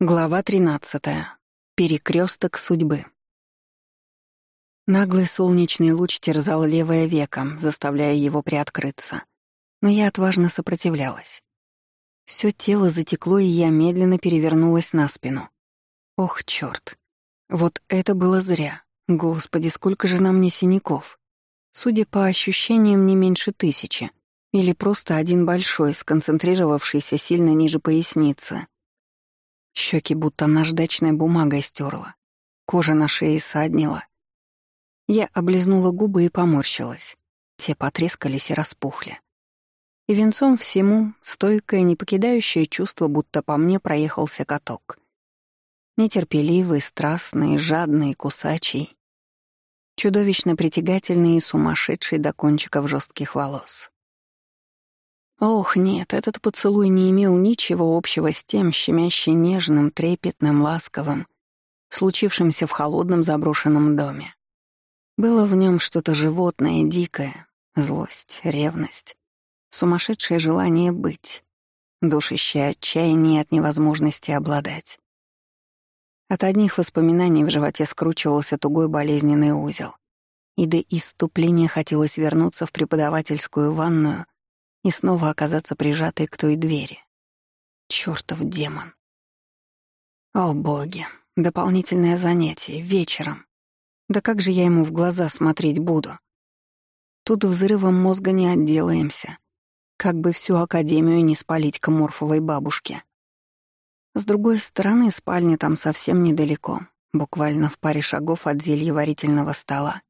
Глава 13. Перекресток судьбы. Наглый солнечный луч терзал левое веко, заставляя его приоткрыться. Но я отважно сопротивлялась. Всё тело затекло, и я медленно перевернулась на спину. Ох, чёрт. Вот это было зря. Господи, сколько же на мне синяков. Судя по ощущениям, не меньше тысячи. Или просто один большой, сконцентрировавшийся сильно ниже поясницы — Щеки будто наждачной бумагой стерла. Кожа на шее саднила. Я облизнула губы и поморщилась. Те потрескались и распухли. И венцом всему стойкое, не покидающее чувство, будто по мне проехался каток. Нетерпеливый, страстный, жадный, кусачий. Чудовищно притягательный и сумасшедший до кончиков жестких волос. Ох, нет, этот поцелуй не имел ничего общего с тем щемяще нежным, трепетным, ласковым, случившимся в холодном заброшенном доме. Было в нем что-то животное, дикое, злость, ревность, сумасшедшее желание быть, душащее отчаяние от невозможности обладать. От одних воспоминаний в животе скручивался тугой болезненный узел, и до иступления хотелось вернуться в преподавательскую ванную и снова оказаться прижатой к той двери. Чёртов демон. О, боги, дополнительное занятие, вечером. Да как же я ему в глаза смотреть буду? Тут взрывом мозга не отделаемся. Как бы всю академию не спалить к морфовой бабушке. С другой стороны, спальня там совсем недалеко, буквально в паре шагов от зельеварительного стола.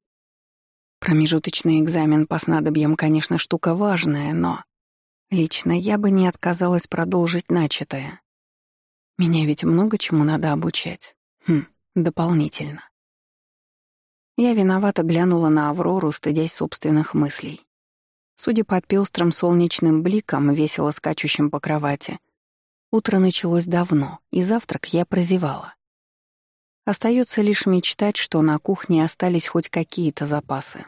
Промежуточный экзамен по снадобьям, конечно, штука важная, но... Лично я бы не отказалась продолжить начатое. Меня ведь много чему надо обучать. Хм, дополнительно. Я виновато глянула на Аврору, стыдясь собственных мыслей. Судя по пестрым солнечным бликам, весело скачущим по кровати, утро началось давно, и завтрак я прозевала. Остается лишь мечтать, что на кухне остались хоть какие-то запасы.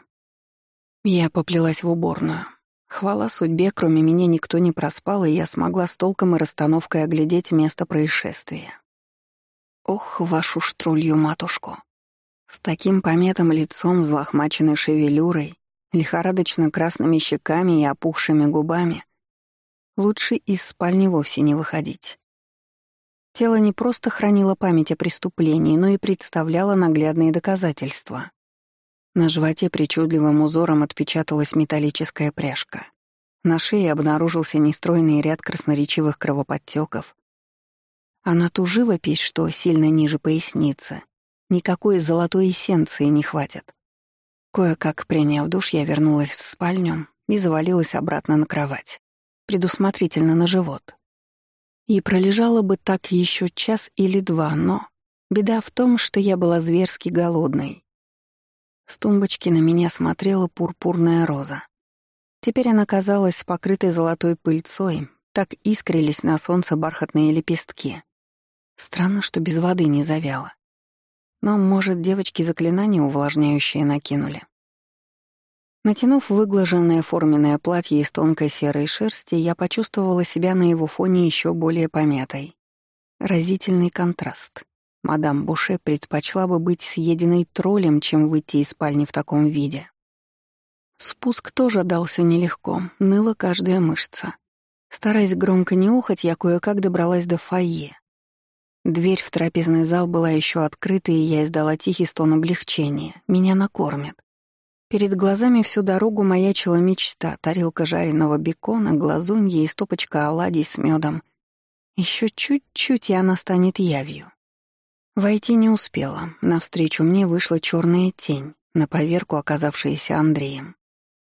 Я поплелась в уборную. Хвала судьбе, кроме меня никто не проспал, и я смогла с толком и расстановкой оглядеть место происшествия. Ох, вашу штрулью матушку. С таким пометом лицом, взлохмаченной шевелюрой, лихорадочно красными щеками и опухшими губами, лучше из спальни вовсе не выходить. Тело не просто хранило память о преступлении, но и представляло наглядные доказательства. На животе причудливым узором отпечаталась металлическая пряжка. На шее обнаружился нестройный ряд красноречивых кровоподтеков. А на ту живопись, что сильно ниже поясницы, никакой золотой эссенции не хватит. Кое-как приняв душ, я вернулась в спальню и завалилась обратно на кровать, предусмотрительно на живот. И пролежала бы так еще час или два, но беда в том, что я была зверски голодной. С тумбочки на меня смотрела пурпурная роза. Теперь она казалась покрытой золотой пыльцой, так искрились на солнце бархатные лепестки. Странно, что без воды не завяла. Но, может, девочки заклинания увлажняющие накинули. Натянув выглаженное форменное платье из тонкой серой шерсти, я почувствовала себя на его фоне еще более помятой. Разительный контраст. Мадам Буше предпочла бы быть съеденной троллем, чем выйти из спальни в таком виде. Спуск тоже дался нелегко, ныла каждая мышца. Стараясь громко не охать, я кое-как добралась до фойе. Дверь в трапезный зал была еще открыта, и я издала тихий стон облегчения. Меня накормят. Перед глазами всю дорогу маячила мечта, тарелка жареного бекона, глазунья и стопочка оладий с медом. Еще чуть-чуть, и она станет явью. Войти не успела. Навстречу мне вышла черная тень, на поверку оказавшаяся Андреем.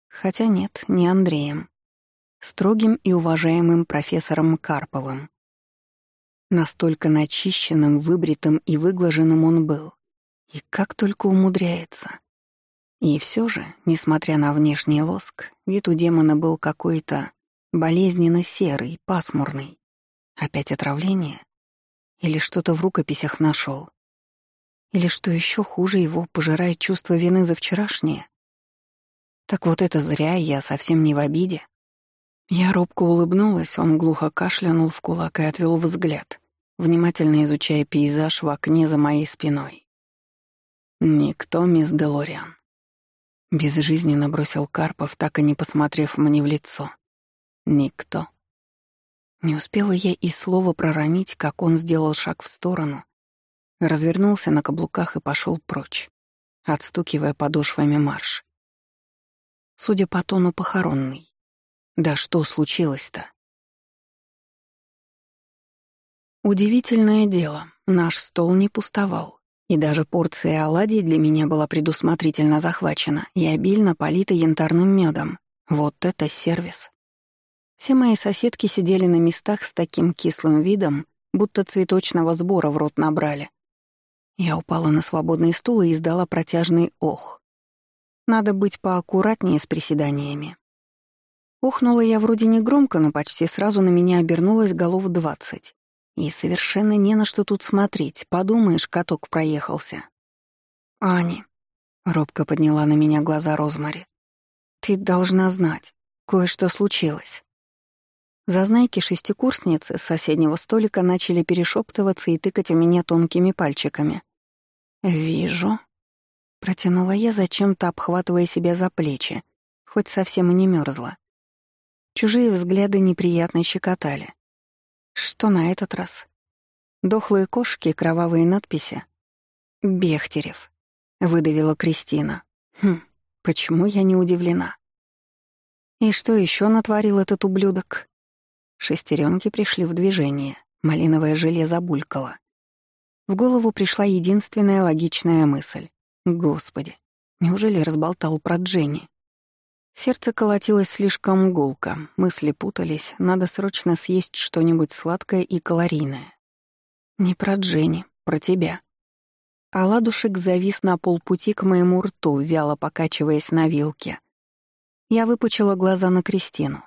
Хотя нет, не Андреем. Строгим и уважаемым профессором Карповым. Настолько начищенным, выбритым и выглаженным он был. И как только умудряется. И все же, несмотря на внешний лоск, вид у демона был какой-то болезненно серый, пасмурный. Опять отравление? Или что-то в рукописях нашел. Или что еще хуже его, пожирает чувство вины за вчерашнее. Так вот это зря, я совсем не в обиде. Я робко улыбнулась, он глухо кашлянул в кулак и отвел взгляд, внимательно изучая пейзаж в окне за моей спиной. «Никто, мисс Делориан». Безжизненно бросил Карпов, так и не посмотрев мне в лицо. «Никто». Не успела я и слова проронить, как он сделал шаг в сторону, развернулся на каблуках и пошел прочь, отстукивая подошвами марш. Судя по тону похоронный. Да что случилось-то? Удивительное дело, наш стол не пустовал, и даже порция оладий для меня была предусмотрительно захвачена и обильно полита янтарным медом. Вот это сервис. Все мои соседки сидели на местах с таким кислым видом, будто цветочного сбора в рот набрали. Я упала на свободный стул и издала протяжный ох. Надо быть поаккуратнее с приседаниями. Охнула я вроде не громко, но почти сразу на меня обернулось голов двадцать. И совершенно не на что тут смотреть. Подумаешь, каток проехался. «Ани», — робко подняла на меня глаза Розмари, — «ты должна знать, кое-что случилось». Зазнайки шестикурсницы с соседнего столика начали перешептываться и тыкать в меня тонкими пальчиками. «Вижу», Протянула я, зачем-то обхватывая себя за плечи, хоть совсем и не мерзла. Чужие взгляды неприятно щекотали. Что на этот раз? Дохлые кошки, кровавые надписи. «Бехтерев», — выдавила Кристина. «Хм, почему я не удивлена?» «И что еще натворил этот ублюдок?» Шестеренки пришли в движение, малиновое желе забулькало. В голову пришла единственная логичная мысль. Господи, неужели разболтал про Дженни? Сердце колотилось слишком гулко, мысли путались, надо срочно съесть что-нибудь сладкое и калорийное. Не про Дженни, про тебя. А ладушек завис на полпути к моему рту, вяло покачиваясь на вилке. Я выпучила глаза на Кристину.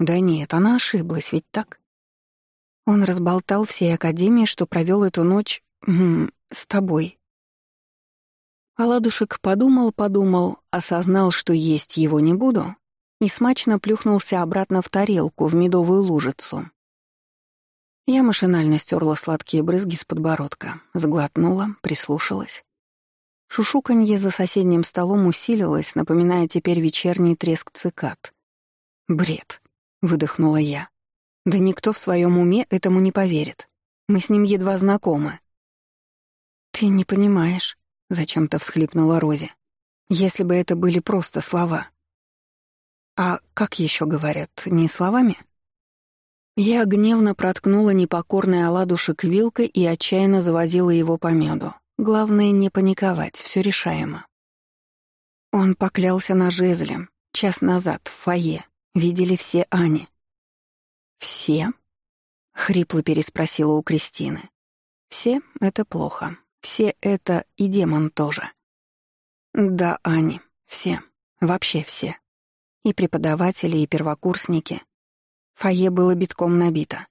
Да нет, она ошиблась, ведь так? Он разболтал всей Академии, что провел эту ночь... С тобой, Оладушек подумал-подумал, осознал, что есть его не буду, и смачно плюхнулся обратно в тарелку, в медовую лужицу. Я машинально стерла сладкие брызги с подбородка, сглотнула, прислушалась. Шушуканье за соседним столом усилилось, напоминая теперь вечерний треск цикад. «Бред», — выдохнула я. «Да никто в своем уме этому не поверит. Мы с ним едва знакомы». «Ты не понимаешь», Зачем-то всхлипнула Рози. Если бы это были просто слова. А как еще говорят, не словами? Я гневно проткнула непокорный оладушек вилкой и отчаянно завозила его по меду. Главное не паниковать, все решаемо. Он поклялся на жезле. Час назад, в фойе. Видели все Ани. «Все?» — хрипло переспросила у Кристины. «Все — это плохо. Все это и демон тоже. Да, Ани, все. Вообще все. И преподаватели, и первокурсники. Фойе было битком набито.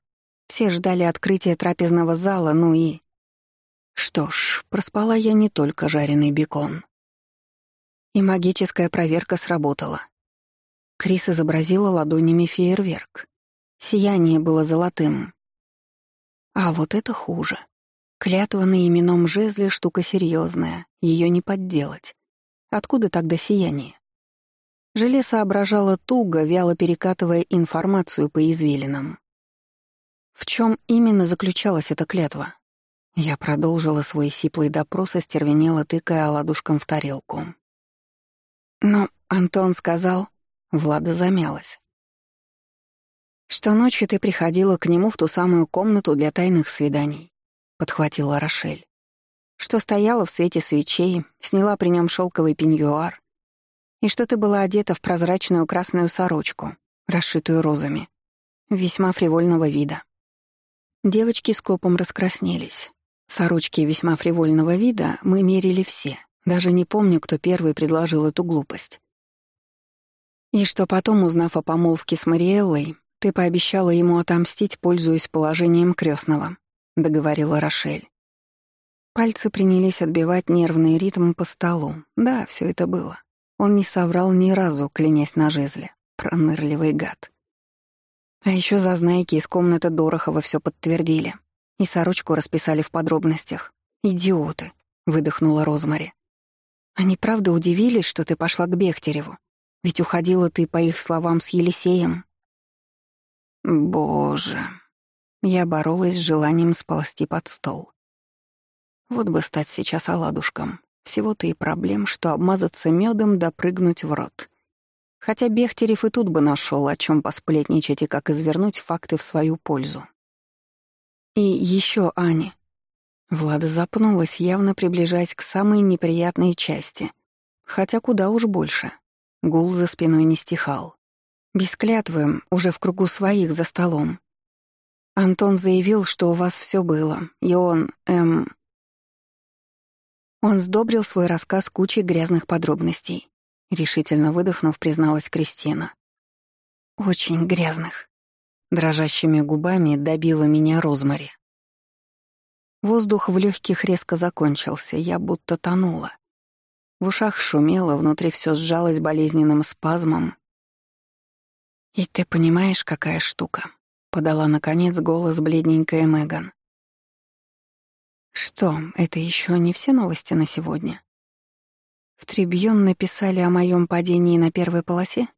Все ждали открытия трапезного зала, ну и... Что ж, проспала я не только жареный бекон. И магическая проверка сработала. Крис изобразила ладонями фейерверк. Сияние было золотым. А вот это хуже. Клятва на именном жезле — штука серьезная, ее не подделать. Откуда тогда сияние? Желе соображало туго, вяло перекатывая информацию по извилинам. В чем именно заключалась эта клятва? Я продолжила свой сиплый допрос, остервенела, тыкая оладушком в тарелку. Но Антон сказал, Влада замялась, что ночью ты приходила к нему в ту самую комнату для тайных свиданий подхватила Рошель. Что стояла в свете свечей, сняла при нем шелковый пеньюар, и что ты была одета в прозрачную красную сорочку, расшитую розами, весьма фривольного вида. Девочки с копом раскраснелись. Сорочки весьма фривольного вида мы мерили все. Даже не помню, кто первый предложил эту глупость. И что потом, узнав о помолвке с Мариэллой, ты пообещала ему отомстить, пользуясь положением крестного. — договорила Рошель. Пальцы принялись отбивать нервный ритм по столу. Да, все это было. Он не соврал ни разу, клянясь на жезле. Пронырливый гад. А еще зазнайки из комнаты Дорохова все подтвердили. И сорочку расписали в подробностях. «Идиоты», — выдохнула Розмари. «Они правда удивились, что ты пошла к Бехтереву? Ведь уходила ты, по их словам, с Елисеем». «Боже». Я боролась с желанием сползти под стол. Вот бы стать сейчас оладушком. Всего-то и проблем, что обмазаться медом да прыгнуть в рот. Хотя Бехтерев и тут бы нашел, о чем посплетничать и как извернуть факты в свою пользу. И еще Аня. Влада запнулась, явно приближаясь к самой неприятной части. Хотя куда уж больше. Гул за спиной не стихал. Без клятвы, уже в кругу своих за столом. Антон заявил, что у вас все было, и он, эм... Он сдобрил свой рассказ кучей грязных подробностей. Решительно выдохнув, призналась Кристина. «Очень грязных». Дрожащими губами добила меня Розмари. Воздух в легких резко закончился, я будто тонула. В ушах шумело, внутри все сжалось болезненным спазмом. «И ты понимаешь, какая штука?» — подала, наконец, голос бледненькая Меган. «Что, это еще не все новости на сегодня?» В Трибьон написали о моем падении на первой полосе?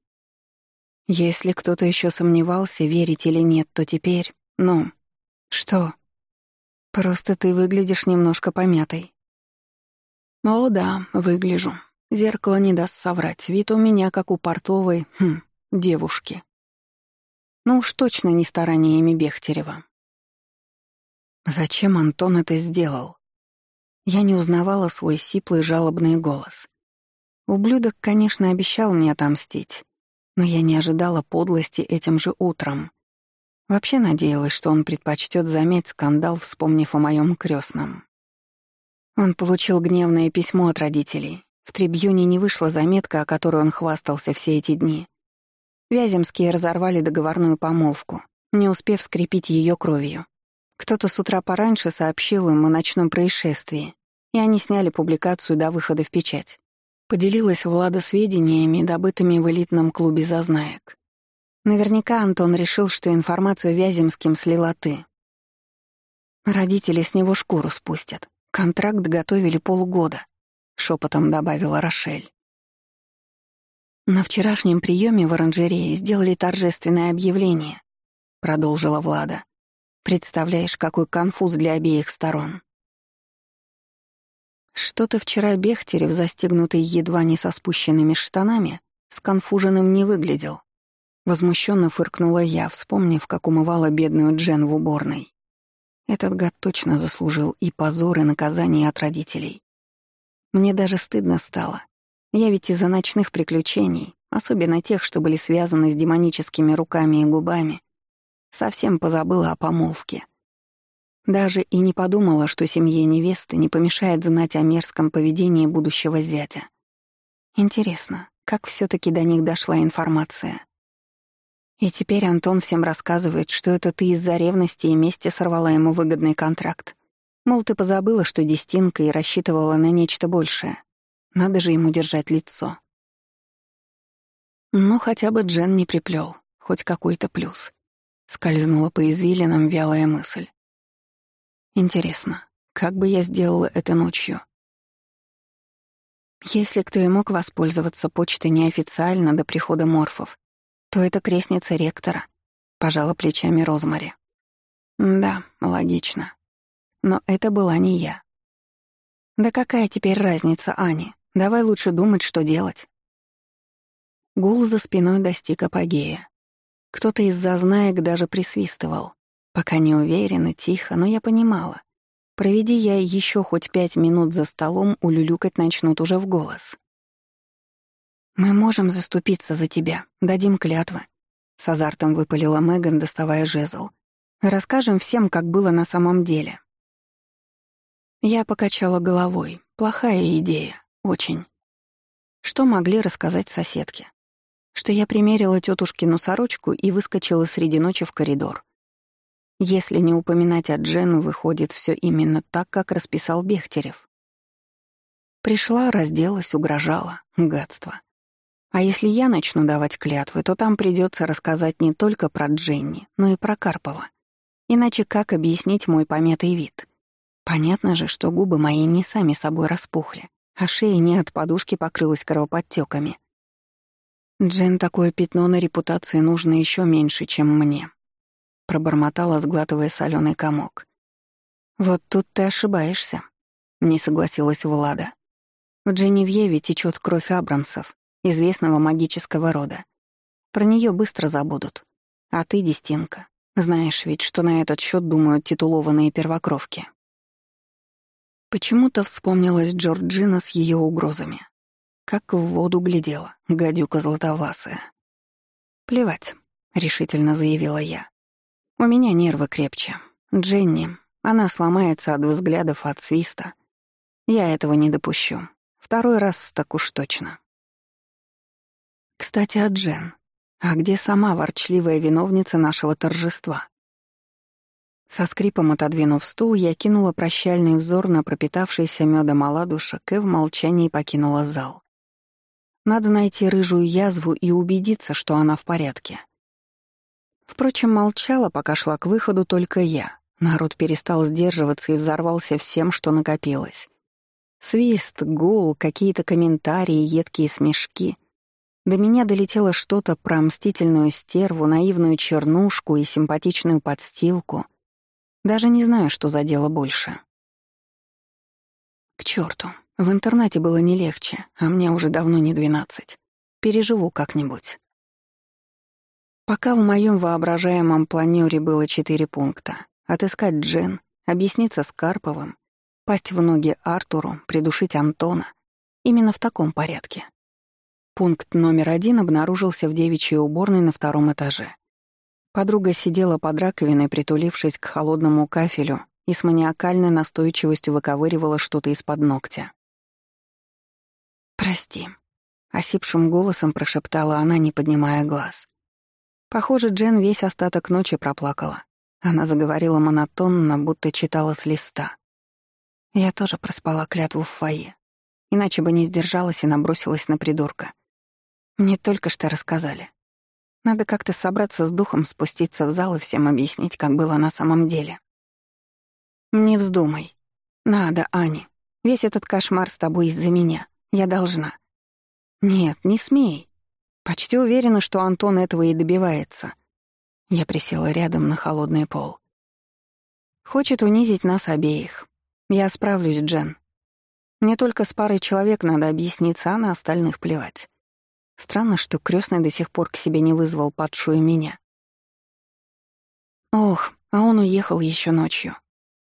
Если кто-то еще сомневался, верить или нет, то теперь... Ну, что? Просто ты выглядишь немножко помятой. О да, выгляжу. Зеркало не даст соврать. Вид у меня, как у портовой, хм, девушки. Ну уж точно не стараниями Бехтерева. Зачем Антон это сделал? Я не узнавала свой сиплый жалобный голос. Ублюдок, конечно, обещал мне отомстить, но я не ожидала подлости этим же утром. Вообще надеялась, что он предпочтет заметь скандал, вспомнив о моем крестном. Он получил гневное письмо от родителей. В трибюне не вышла заметка, о которой он хвастался все эти дни. Вяземские разорвали договорную помолвку, не успев скрепить ее кровью. Кто-то с утра пораньше сообщил им о ночном происшествии, и они сняли публикацию до выхода в печать. Поделилась Влада сведениями, добытыми в элитном клубе зазнаек. Наверняка Антон решил, что информацию Вяземским слила ты. Родители с него шкуру спустят. Контракт готовили полгода, шепотом добавила Рошель. На вчерашнем приеме в оранжерее сделали торжественное объявление, продолжила Влада. Представляешь, какой конфуз для обеих сторон. Что-то вчера Бехтерев, застегнутый едва не со спущенными штанами, сконфуженным не выглядел. Возмущенно фыркнула я, вспомнив, как умывала бедную Джен в уборной. Этот гад точно заслужил и позор, и наказание от родителей. Мне даже стыдно стало. Я ведь из-за ночных приключений, особенно тех, что были связаны с демоническими руками и губами, совсем позабыла о помолвке. Даже и не подумала, что семье невесты не помешает знать о мерзком поведении будущего зятя. Интересно, как все таки до них дошла информация? И теперь Антон всем рассказывает, что это ты из-за ревности и мести сорвала ему выгодный контракт. Мол, ты позабыла, что Дестинка и рассчитывала на нечто большее. Надо же ему держать лицо. Ну, хотя бы Джен не приплел, хоть какой-то плюс. Скользнула по извилинам вялая мысль. Интересно, как бы я сделала это ночью? Если кто и мог воспользоваться почтой неофициально до прихода морфов, то это крестница ректора», — пожала плечами Розмари. «Да, логично. Но это была не я». «Да какая теперь разница, Ани? Давай лучше думать, что делать». Гул за спиной достиг апогея. Кто-то из зазнаек даже присвистывал. Пока не уверенно, тихо, но я понимала. Проведи я еще хоть пять минут за столом, улюлюкать начнут уже в голос. «Мы можем заступиться за тебя, дадим клятвы», — с азартом выпалила Меган, доставая жезл. «Расскажем всем, как было на самом деле». Я покачала головой. Плохая идея. Очень. Что могли рассказать соседки? Что я примерила тетушкину сорочку и выскочила среди ночи в коридор. Если не упоминать о Джену, выходит все именно так, как расписал Бехтерев. Пришла, разделась, угрожала. Гадство. А если я начну давать клятвы, то там придется рассказать не только про Дженни, но и про Карпова. Иначе как объяснить мой помятый вид? Понятно же, что губы мои не сами собой распухли, а шея не от подушки покрылась кровоподтеками. Джен такое пятно на репутации нужно еще меньше, чем мне. Пробормотала, сглатывая соленый комок. Вот тут ты ошибаешься, не согласилась Влада. В Дженевьеве течет кровь Абрамсов, известного магического рода. Про нее быстро забудут. А ты, Дестинка, знаешь ведь, что на этот счет думают титулованные первокровки. Почему-то вспомнилась Джорджина с ее угрозами. Как в воду глядела, гадюка златовласая. «Плевать», — решительно заявила я. «У меня нервы крепче. Дженни, она сломается от взглядов, от свиста. Я этого не допущу. Второй раз так уж точно». Кстати, о Джен. А где сама ворчливая виновница нашего торжества? Со скрипом отодвинув стул, я кинула прощальный взор на пропитавшийся медом оладушек и в молчании покинула зал. Надо найти рыжую язву и убедиться, что она в порядке. Впрочем, молчала, пока шла к выходу только я. Народ перестал сдерживаться и взорвался всем, что накопилось. Свист, гул, какие-то комментарии, едкие смешки. До меня долетело что-то про мстительную стерву, наивную чернушку и симпатичную подстилку. Даже не знаю, что за дело больше. К черту, в интернате было не легче, а мне уже давно не двенадцать. Переживу как-нибудь. Пока в моем воображаемом планёре было четыре пункта — отыскать Джен, объясниться с Карповым, пасть в ноги Артуру, придушить Антона. Именно в таком порядке. Пункт номер один обнаружился в девичьей уборной на втором этаже. Подруга сидела под раковиной, притулившись к холодному кафелю, и с маниакальной настойчивостью выковыривала что-то из-под ногтя. «Прости», — осипшим голосом прошептала она, не поднимая глаз. Похоже, Джен весь остаток ночи проплакала. Она заговорила монотонно, будто читала с листа. Я тоже проспала клятву в фойе. Иначе бы не сдержалась и набросилась на придурка. Мне только что рассказали. Надо как-то собраться с духом, спуститься в зал и всем объяснить, как было на самом деле. Не вздумай. Надо, Ани. Весь этот кошмар с тобой из-за меня. Я должна. Нет, не смей. Почти уверена, что Антон этого и добивается. Я присела рядом на холодный пол. Хочет унизить нас обеих. Я справлюсь, Джен. Мне только с парой человек надо объясниться, а на остальных плевать. Странно, что крестный до сих пор к себе не вызвал падшую меня. Ох, а он уехал еще ночью.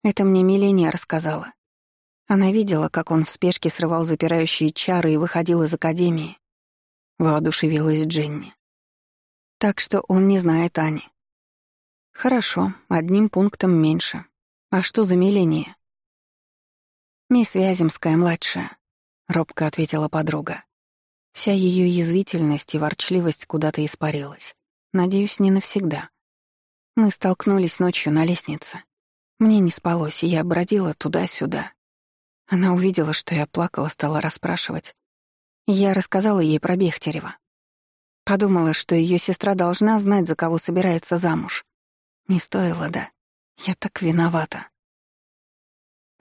Это мне Миления рассказала. Она видела, как он в спешке срывал запирающие чары и выходил из академии. Воодушевилась Дженни. Так что он не знает Ани. Хорошо, одним пунктом меньше. А что за Миления? «Мисс Вяземская, младшая», — робко ответила подруга. Вся ее язвительность и ворчливость куда-то испарилась. Надеюсь, не навсегда. Мы столкнулись ночью на лестнице. Мне не спалось, и я бродила туда-сюда. Она увидела, что я плакала, стала расспрашивать. Я рассказала ей про Бехтерева. Подумала, что ее сестра должна знать, за кого собирается замуж. Не стоило, да. Я так виновата.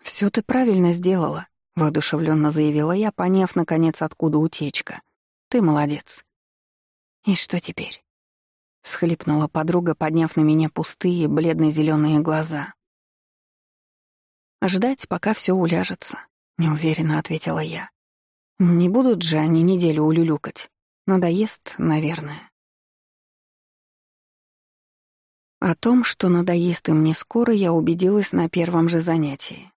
Все ты правильно сделала», — воодушевленно заявила я, поняв, наконец, откуда утечка. Ты молодец. И что теперь? Схлипнула подруга, подняв на меня пустые, бледно-зеленые глаза. «Ждать, пока все уляжется», — неуверенно ответила я. «Не будут же они неделю улюлюкать. Надоест, наверное». О том, что надоест им не скоро, я убедилась на первом же занятии.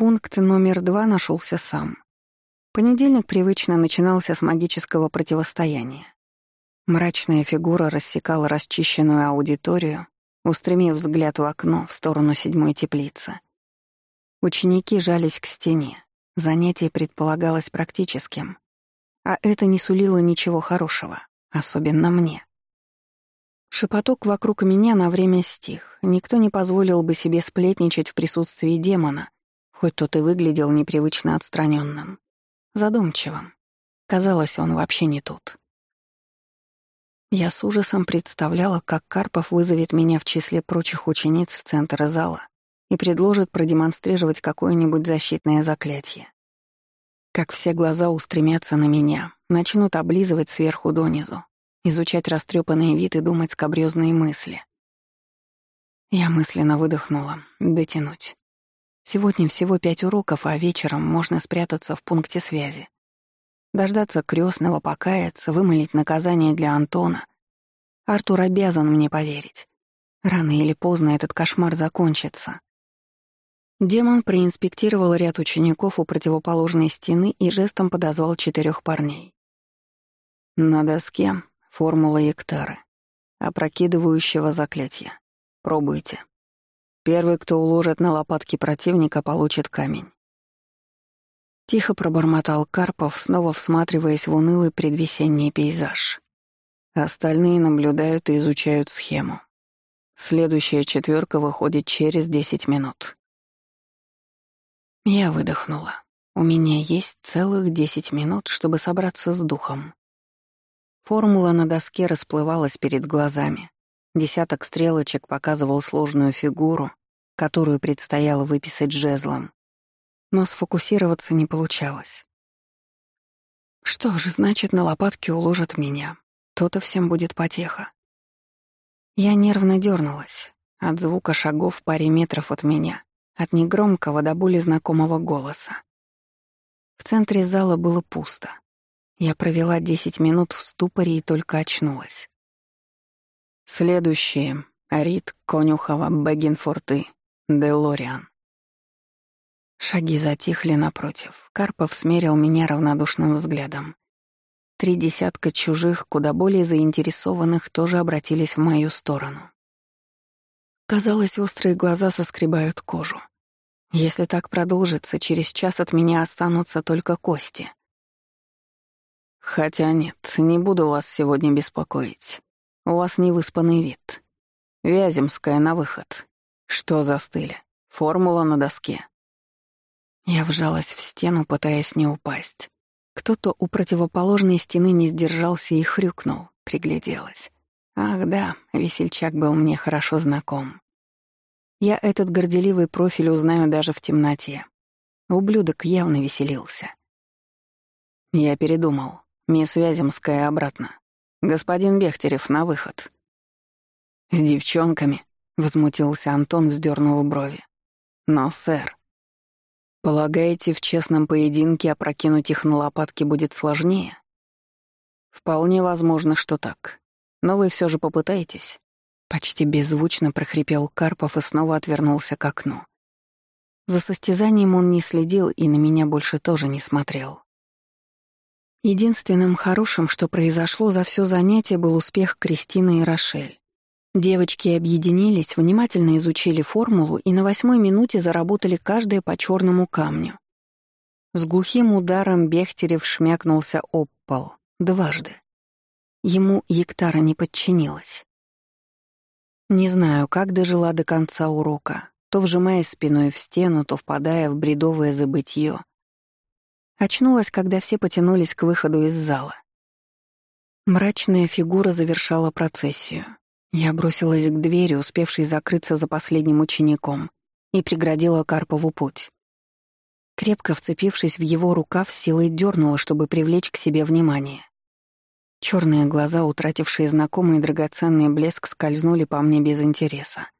Пункт номер два нашелся сам. Понедельник привычно начинался с магического противостояния. Мрачная фигура рассекала расчищенную аудиторию, устремив взгляд в окно в сторону седьмой теплицы. Ученики жались к стене. Занятие предполагалось практическим. А это не сулило ничего хорошего, особенно мне. Шепоток вокруг меня на время стих. Никто не позволил бы себе сплетничать в присутствии демона, хоть тот и выглядел непривычно отстраненным задумчивым. Казалось, он вообще не тут. Я с ужасом представляла, как Карпов вызовет меня в числе прочих учениц в центр зала и предложит продемонстрировать какое-нибудь защитное заклятие. Как все глаза устремятся на меня, начнут облизывать сверху донизу, изучать растрепанный вид и думать скобрёзные мысли. Я мысленно выдохнула. Дотянуть. Сегодня всего пять уроков, а вечером можно спрятаться в пункте связи. Дождаться крестного, покаяться, вымолить наказание для Антона. Артур обязан мне поверить. Рано или поздно этот кошмар закончится. Демон проинспектировал ряд учеников у противоположной стены и жестом подозвал четырех парней. На доске формула Ектары, опрокидывающего заклятия. Пробуйте. Первый, кто уложит на лопатки противника, получит камень. Тихо пробормотал Карпов, снова всматриваясь в унылый предвесенний пейзаж. Остальные наблюдают и изучают схему. Следующая четверка выходит через десять минут. Я выдохнула. У меня есть целых десять минут, чтобы собраться с духом. Формула на доске расплывалась перед глазами. Десяток стрелочек показывал сложную фигуру, которую предстояло выписать жезлом. Но сфокусироваться не получалось. Что же, значит, на лопатке уложат меня. То-то всем будет потеха. Я нервно дернулась от звука шагов в паре метров от меня, от негромкого до боли знакомого голоса. В центре зала было пусто. Я провела десять минут в ступоре и только очнулась. Следующие — Рид, Конюхова, Бегинфорты, Делориан. Шаги затихли напротив. Карпов смерил меня равнодушным взглядом. Три десятка чужих, куда более заинтересованных, тоже обратились в мою сторону. Казалось, острые глаза соскребают кожу. Если так продолжится, через час от меня останутся только кости. Хотя нет, не буду вас сегодня беспокоить. У вас невыспанный вид. Вяземская на выход. Что застыли? Формула на доске. Я вжалась в стену, пытаясь не упасть. Кто-то у противоположной стены не сдержался и хрюкнул, пригляделась. Ах да, весельчак был мне хорошо знаком. Я этот горделивый профиль узнаю даже в темноте. Ублюдок явно веселился. Я передумал. Мисс Вяземская обратно. «Господин Бехтерев, на выход». «С девчонками», — возмутился Антон, вздернув брови. «Но, сэр, полагаете, в честном поединке опрокинуть их на лопатки будет сложнее?» «Вполне возможно, что так. Но вы все же попытаетесь». Почти беззвучно прохрипел Карпов и снова отвернулся к окну. За состязанием он не следил и на меня больше тоже не смотрел. Единственным хорошим, что произошло за все занятие, был успех Кристины и Рошель. Девочки объединились, внимательно изучили формулу и на восьмой минуте заработали каждая по черному камню. С глухим ударом Бехтерев шмякнулся об пол. Дважды. Ему Ектара не подчинилась. Не знаю, как дожила до конца урока, то вжимая спиной в стену, то впадая в бредовое забытье, Очнулась, когда все потянулись к выходу из зала. Мрачная фигура завершала процессию. Я бросилась к двери, успевшей закрыться за последним учеником, и преградила Карпову путь. Крепко вцепившись в его рукав, силой дернула, чтобы привлечь к себе внимание. Черные глаза, утратившие знакомый драгоценный блеск, скользнули по мне без интереса.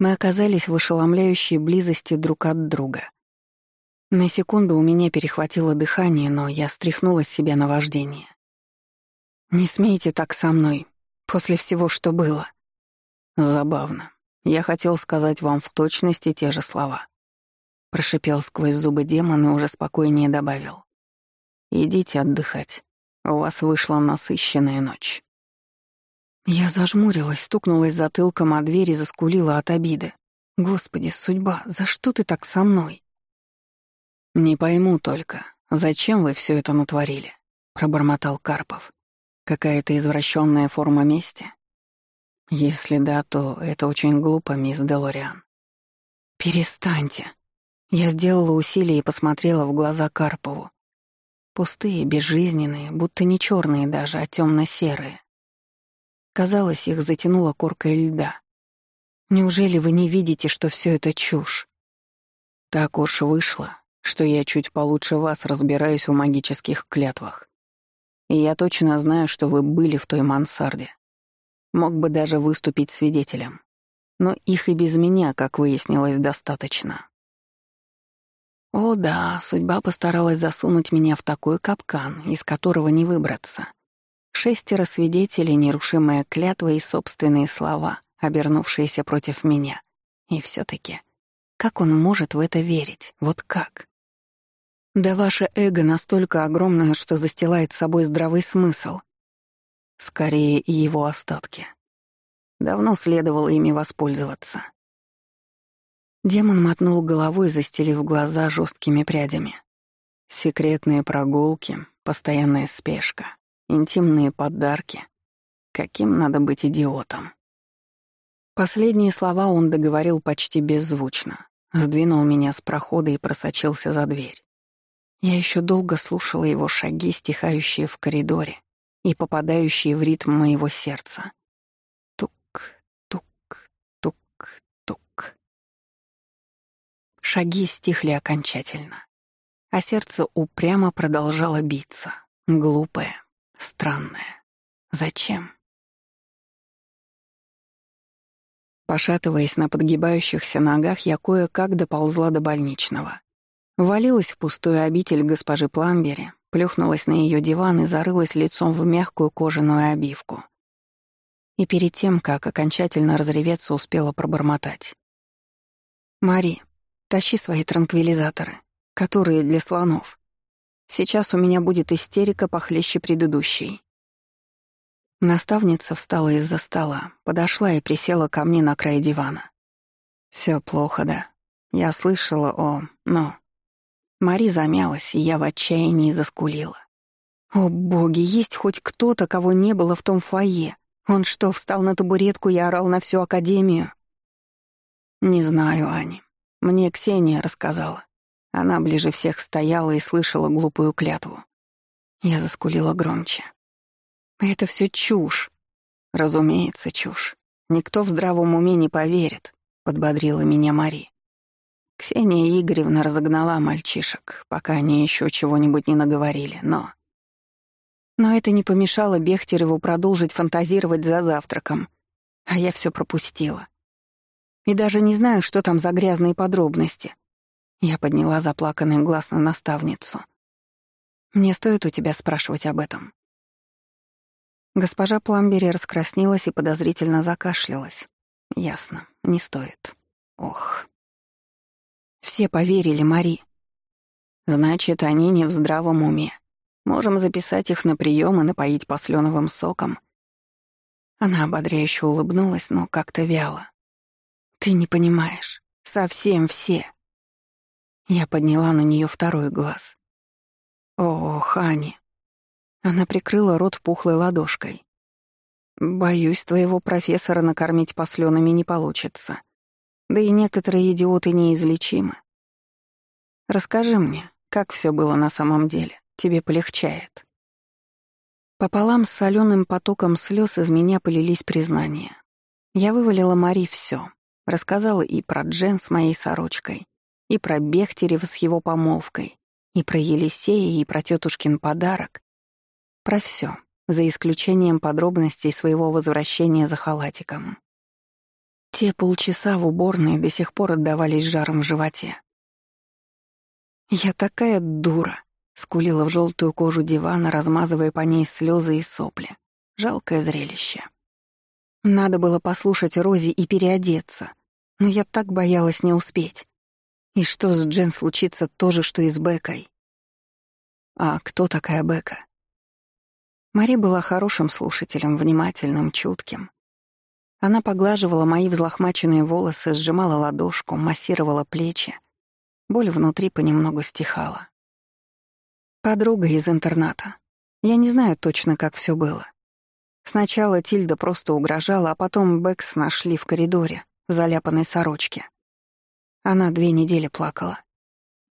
Мы оказались в ошеломляющей близости друг от друга — на секунду у меня перехватило дыхание, но я стряхнула с себя наваждение. «Не смейте так со мной, после всего, что было». «Забавно. Я хотел сказать вам в точности те же слова». Прошипел сквозь зубы демон и уже спокойнее добавил. «Идите отдыхать. У вас вышла насыщенная ночь». Я зажмурилась, стукнулась затылком о дверь и заскулила от обиды. «Господи, судьба, за что ты так со мной?» «Не пойму только, зачем вы все это натворили?» — пробормотал Карпов. «Какая-то извращенная форма мести?» «Если да, то это очень глупо, мисс Делориан». «Перестаньте!» Я сделала усилие и посмотрела в глаза Карпову. Пустые, безжизненные, будто не черные даже, а темно-серые. Казалось, их затянуло коркой льда. Неужели вы не видите, что все это чушь? Так уж вышло, что я чуть получше вас разбираюсь в магических клятвах. И я точно знаю, что вы были в той мансарде. Мог бы даже выступить свидетелем. Но их и без меня, как выяснилось, достаточно. О да, судьба постаралась засунуть меня в такой капкан, из которого не выбраться. Шестеро свидетелей, нерушимая клятва и собственные слова, обернувшиеся против меня. И все таки как он может в это верить? Вот как? Да ваше эго настолько огромное, что застилает собой здравый смысл. Скорее, и его остатки. Давно следовало ими воспользоваться. Демон мотнул головой, застелив глаза жесткими прядями. Секретные прогулки, постоянная спешка, интимные подарки. Каким надо быть идиотом? Последние слова он договорил почти беззвучно. Сдвинул меня с прохода и просочился за дверь. Я еще долго слушала его шаги, стихающие в коридоре и попадающие в ритм моего сердца. Шаги стихли окончательно, а сердце упрямо продолжало биться. Глупое, странное. Зачем? Пошатываясь на подгибающихся ногах, я кое-как доползла до больничного. Валилась в пустую обитель госпожи Пламбери, плюхнулась на ее диван и зарылась лицом в мягкую кожаную обивку. И перед тем, как окончательно разреветься, успела пробормотать. «Мари, Тащи свои транквилизаторы, которые для слонов. Сейчас у меня будет истерика похлеще предыдущей. Наставница встала из-за стола, подошла и присела ко мне на край дивана. Все плохо, да. Я слышала о... ну... Мари замялась, и я в отчаянии заскулила. О боги, есть хоть кто-то, кого не было в том фойе. Он что, встал на табуретку и орал на всю академию? Не знаю, Ани. Мне Ксения рассказала. Она ближе всех стояла и слышала глупую клятву. Я заскулила громче. «Это все чушь». «Разумеется, чушь. Никто в здравом уме не поверит», — подбодрила меня Мари. Ксения Игоревна разогнала мальчишек, пока они еще чего-нибудь не наговорили, но... Но это не помешало Бехтереву продолжить фантазировать за завтраком, а я все пропустила. И даже не знаю, что там за грязные подробности. Я подняла заплаканный глаз на наставницу. Мне стоит у тебя спрашивать об этом. Госпожа Пламбери раскраснелась и подозрительно закашлялась. Ясно, не стоит. Ох. Все поверили Мари. Значит, они не в здравом уме. Можем записать их на прием и напоить посленовым соком. Она ободряюще улыбнулась, но как-то вяло. Ты не понимаешь. Совсем все. Я подняла на нее второй глаз. О, Хани. Она прикрыла рот пухлой ладошкой. Боюсь, твоего профессора накормить посленами не получится. Да и некоторые идиоты неизлечимы. Расскажи мне, как все было на самом деле. Тебе полегчает. Пополам с соленым потоком слез из меня полились признания. Я вывалила Мари все. Рассказала и про Джен с моей сорочкой, и про Бехтерева с его помолвкой, и про Елисея, и про тетушкин подарок. Про все, за исключением подробностей своего возвращения за халатиком. Те полчаса в уборной до сих пор отдавались жаром в животе. «Я такая дура!» — скулила в желтую кожу дивана, размазывая по ней слезы и сопли. Жалкое зрелище. Надо было послушать Рози и переодеться, но я так боялась не успеть. И что с Джен случится то же, что и с Бекой? А кто такая Бека? Мари была хорошим слушателем, внимательным, чутким. Она поглаживала мои взлохмаченные волосы, сжимала ладошку, массировала плечи. Боль внутри понемногу стихала. Подруга из интерната. Я не знаю точно, как все было. Сначала Тильда просто угрожала, а потом Бэкс нашли в коридоре, в заляпанной сорочке. Она две недели плакала.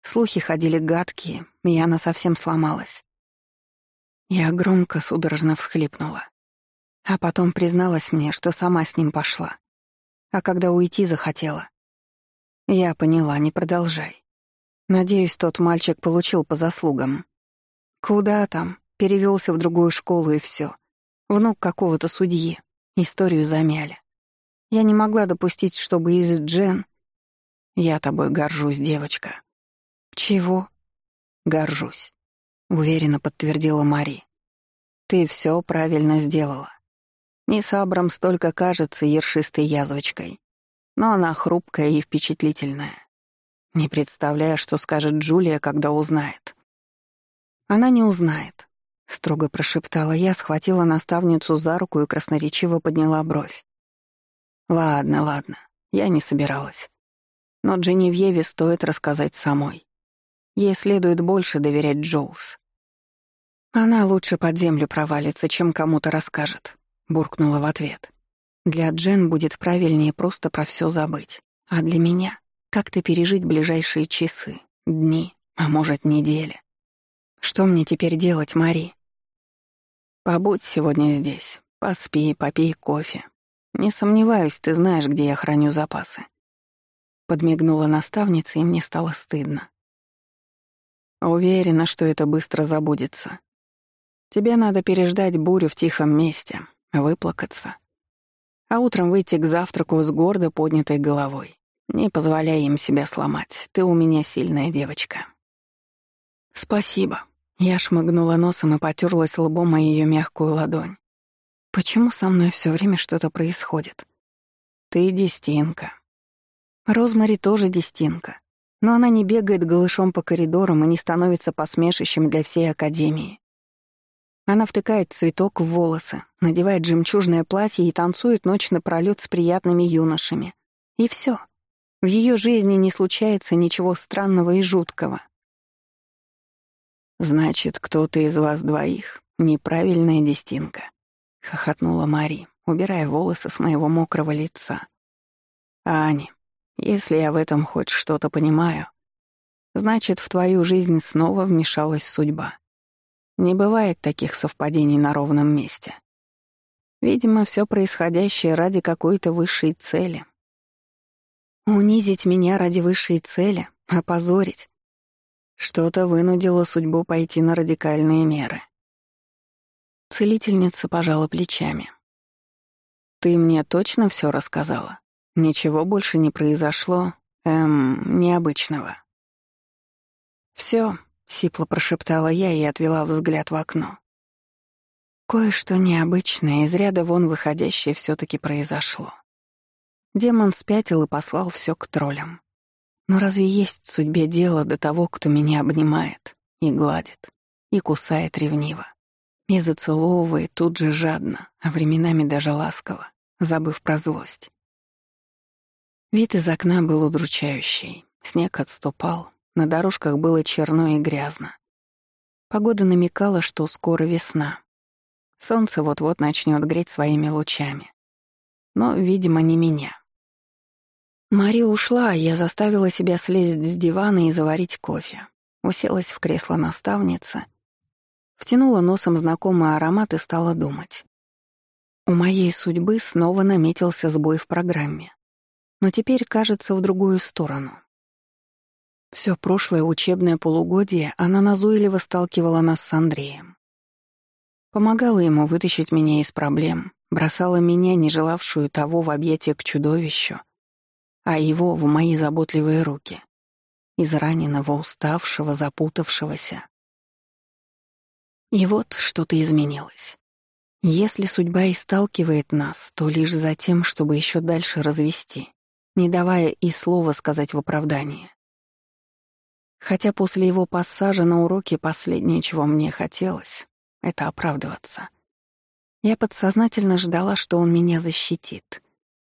Слухи ходили гадкие, и она совсем сломалась. Я громко, судорожно всхлипнула. А потом призналась мне, что сама с ним пошла. А когда уйти захотела. Я поняла, не продолжай. Надеюсь, тот мальчик получил по заслугам. Куда там? Перевелся в другую школу и все. Внук какого-то судьи. Историю замяли. Я не могла допустить, чтобы из Джен... Я тобой горжусь, девочка. Чего? Горжусь. Уверенно подтвердила Мари. Ты все правильно сделала. Мисс Абрамс только кажется ершистой язвочкой, но она хрупкая и впечатлительная. Не представляя, что скажет Джулия, когда узнает. Она не узнает, строго прошептала я, схватила наставницу за руку и красноречиво подняла бровь. Ладно, ладно, я не собиралась. Но Дженевьеве стоит рассказать самой. Ей следует больше доверять Джоулс. Она лучше под землю провалится, чем кому-то расскажет буркнула в ответ. Для Джен будет правильнее просто про все забыть. А для меня — как-то пережить ближайшие часы, дни, а может, недели. Что мне теперь делать, Мари? Побудь сегодня здесь. Поспи, попей кофе. Не сомневаюсь, ты знаешь, где я храню запасы. Подмигнула наставница, и мне стало стыдно. Уверена, что это быстро забудется. Тебе надо переждать бурю в тихом месте, выплакаться. А утром выйти к завтраку с гордо поднятой головой. Не позволяй им себя сломать. Ты у меня сильная девочка. Спасибо. Я шмыгнула носом и потерлась лбом о ее мягкую ладонь. Почему со мной все время что-то происходит? Ты дестинка. Розмари тоже дестинка. Но она не бегает голышом по коридорам и не становится посмешищем для всей Академии. Она втыкает цветок в волосы, надевает жемчужное платье и танцует ночь напролёт с приятными юношами. И все. В ее жизни не случается ничего странного и жуткого. «Значит, кто-то из вас двоих — неправильная дестинка», — хохотнула Мари, убирая волосы с моего мокрого лица. «Ани, если я в этом хоть что-то понимаю, значит, в твою жизнь снова вмешалась судьба. Не бывает таких совпадений на ровном месте. Видимо, все происходящее ради какой-то высшей цели. Унизить меня ради высшей цели, опозорить. Что-то вынудило судьбу пойти на радикальные меры. Целительница пожала плечами. «Ты мне точно все рассказала? Ничего больше не произошло, эм, необычного?» Все, Сипло прошептала я и отвела взгляд в окно. Кое-что необычное, из ряда вон выходящее все таки произошло. Демон спятил и послал все к троллям. Но разве есть в судьбе дело до того, кто меня обнимает и гладит, и кусает ревниво, и зацеловывает тут же жадно, а временами даже ласково, забыв про злость? Вид из окна был удручающий. Снег отступал, на дорожках было черно и грязно. Погода намекала, что скоро весна. Солнце вот-вот начнет греть своими лучами. Но, видимо, не меня. Мария ушла, а я заставила себя слезть с дивана и заварить кофе. Уселась в кресло наставницы, втянула носом знакомый аромат и стала думать. У моей судьбы снова наметился сбой в программе. Но теперь, кажется, в другую сторону. Все прошлое учебное полугодие она назойливо сталкивала нас с Андреем. Помогала ему вытащить меня из проблем, бросала меня, не желавшую того, в объятия к чудовищу, а его в мои заботливые руки, израненного, уставшего, запутавшегося. И вот что-то изменилось. Если судьба и сталкивает нас, то лишь за тем, чтобы еще дальше развести, не давая и слова сказать в оправдание. Хотя после его пассажа на уроке последнее, чего мне хотелось, — это оправдываться. Я подсознательно ждала, что он меня защитит.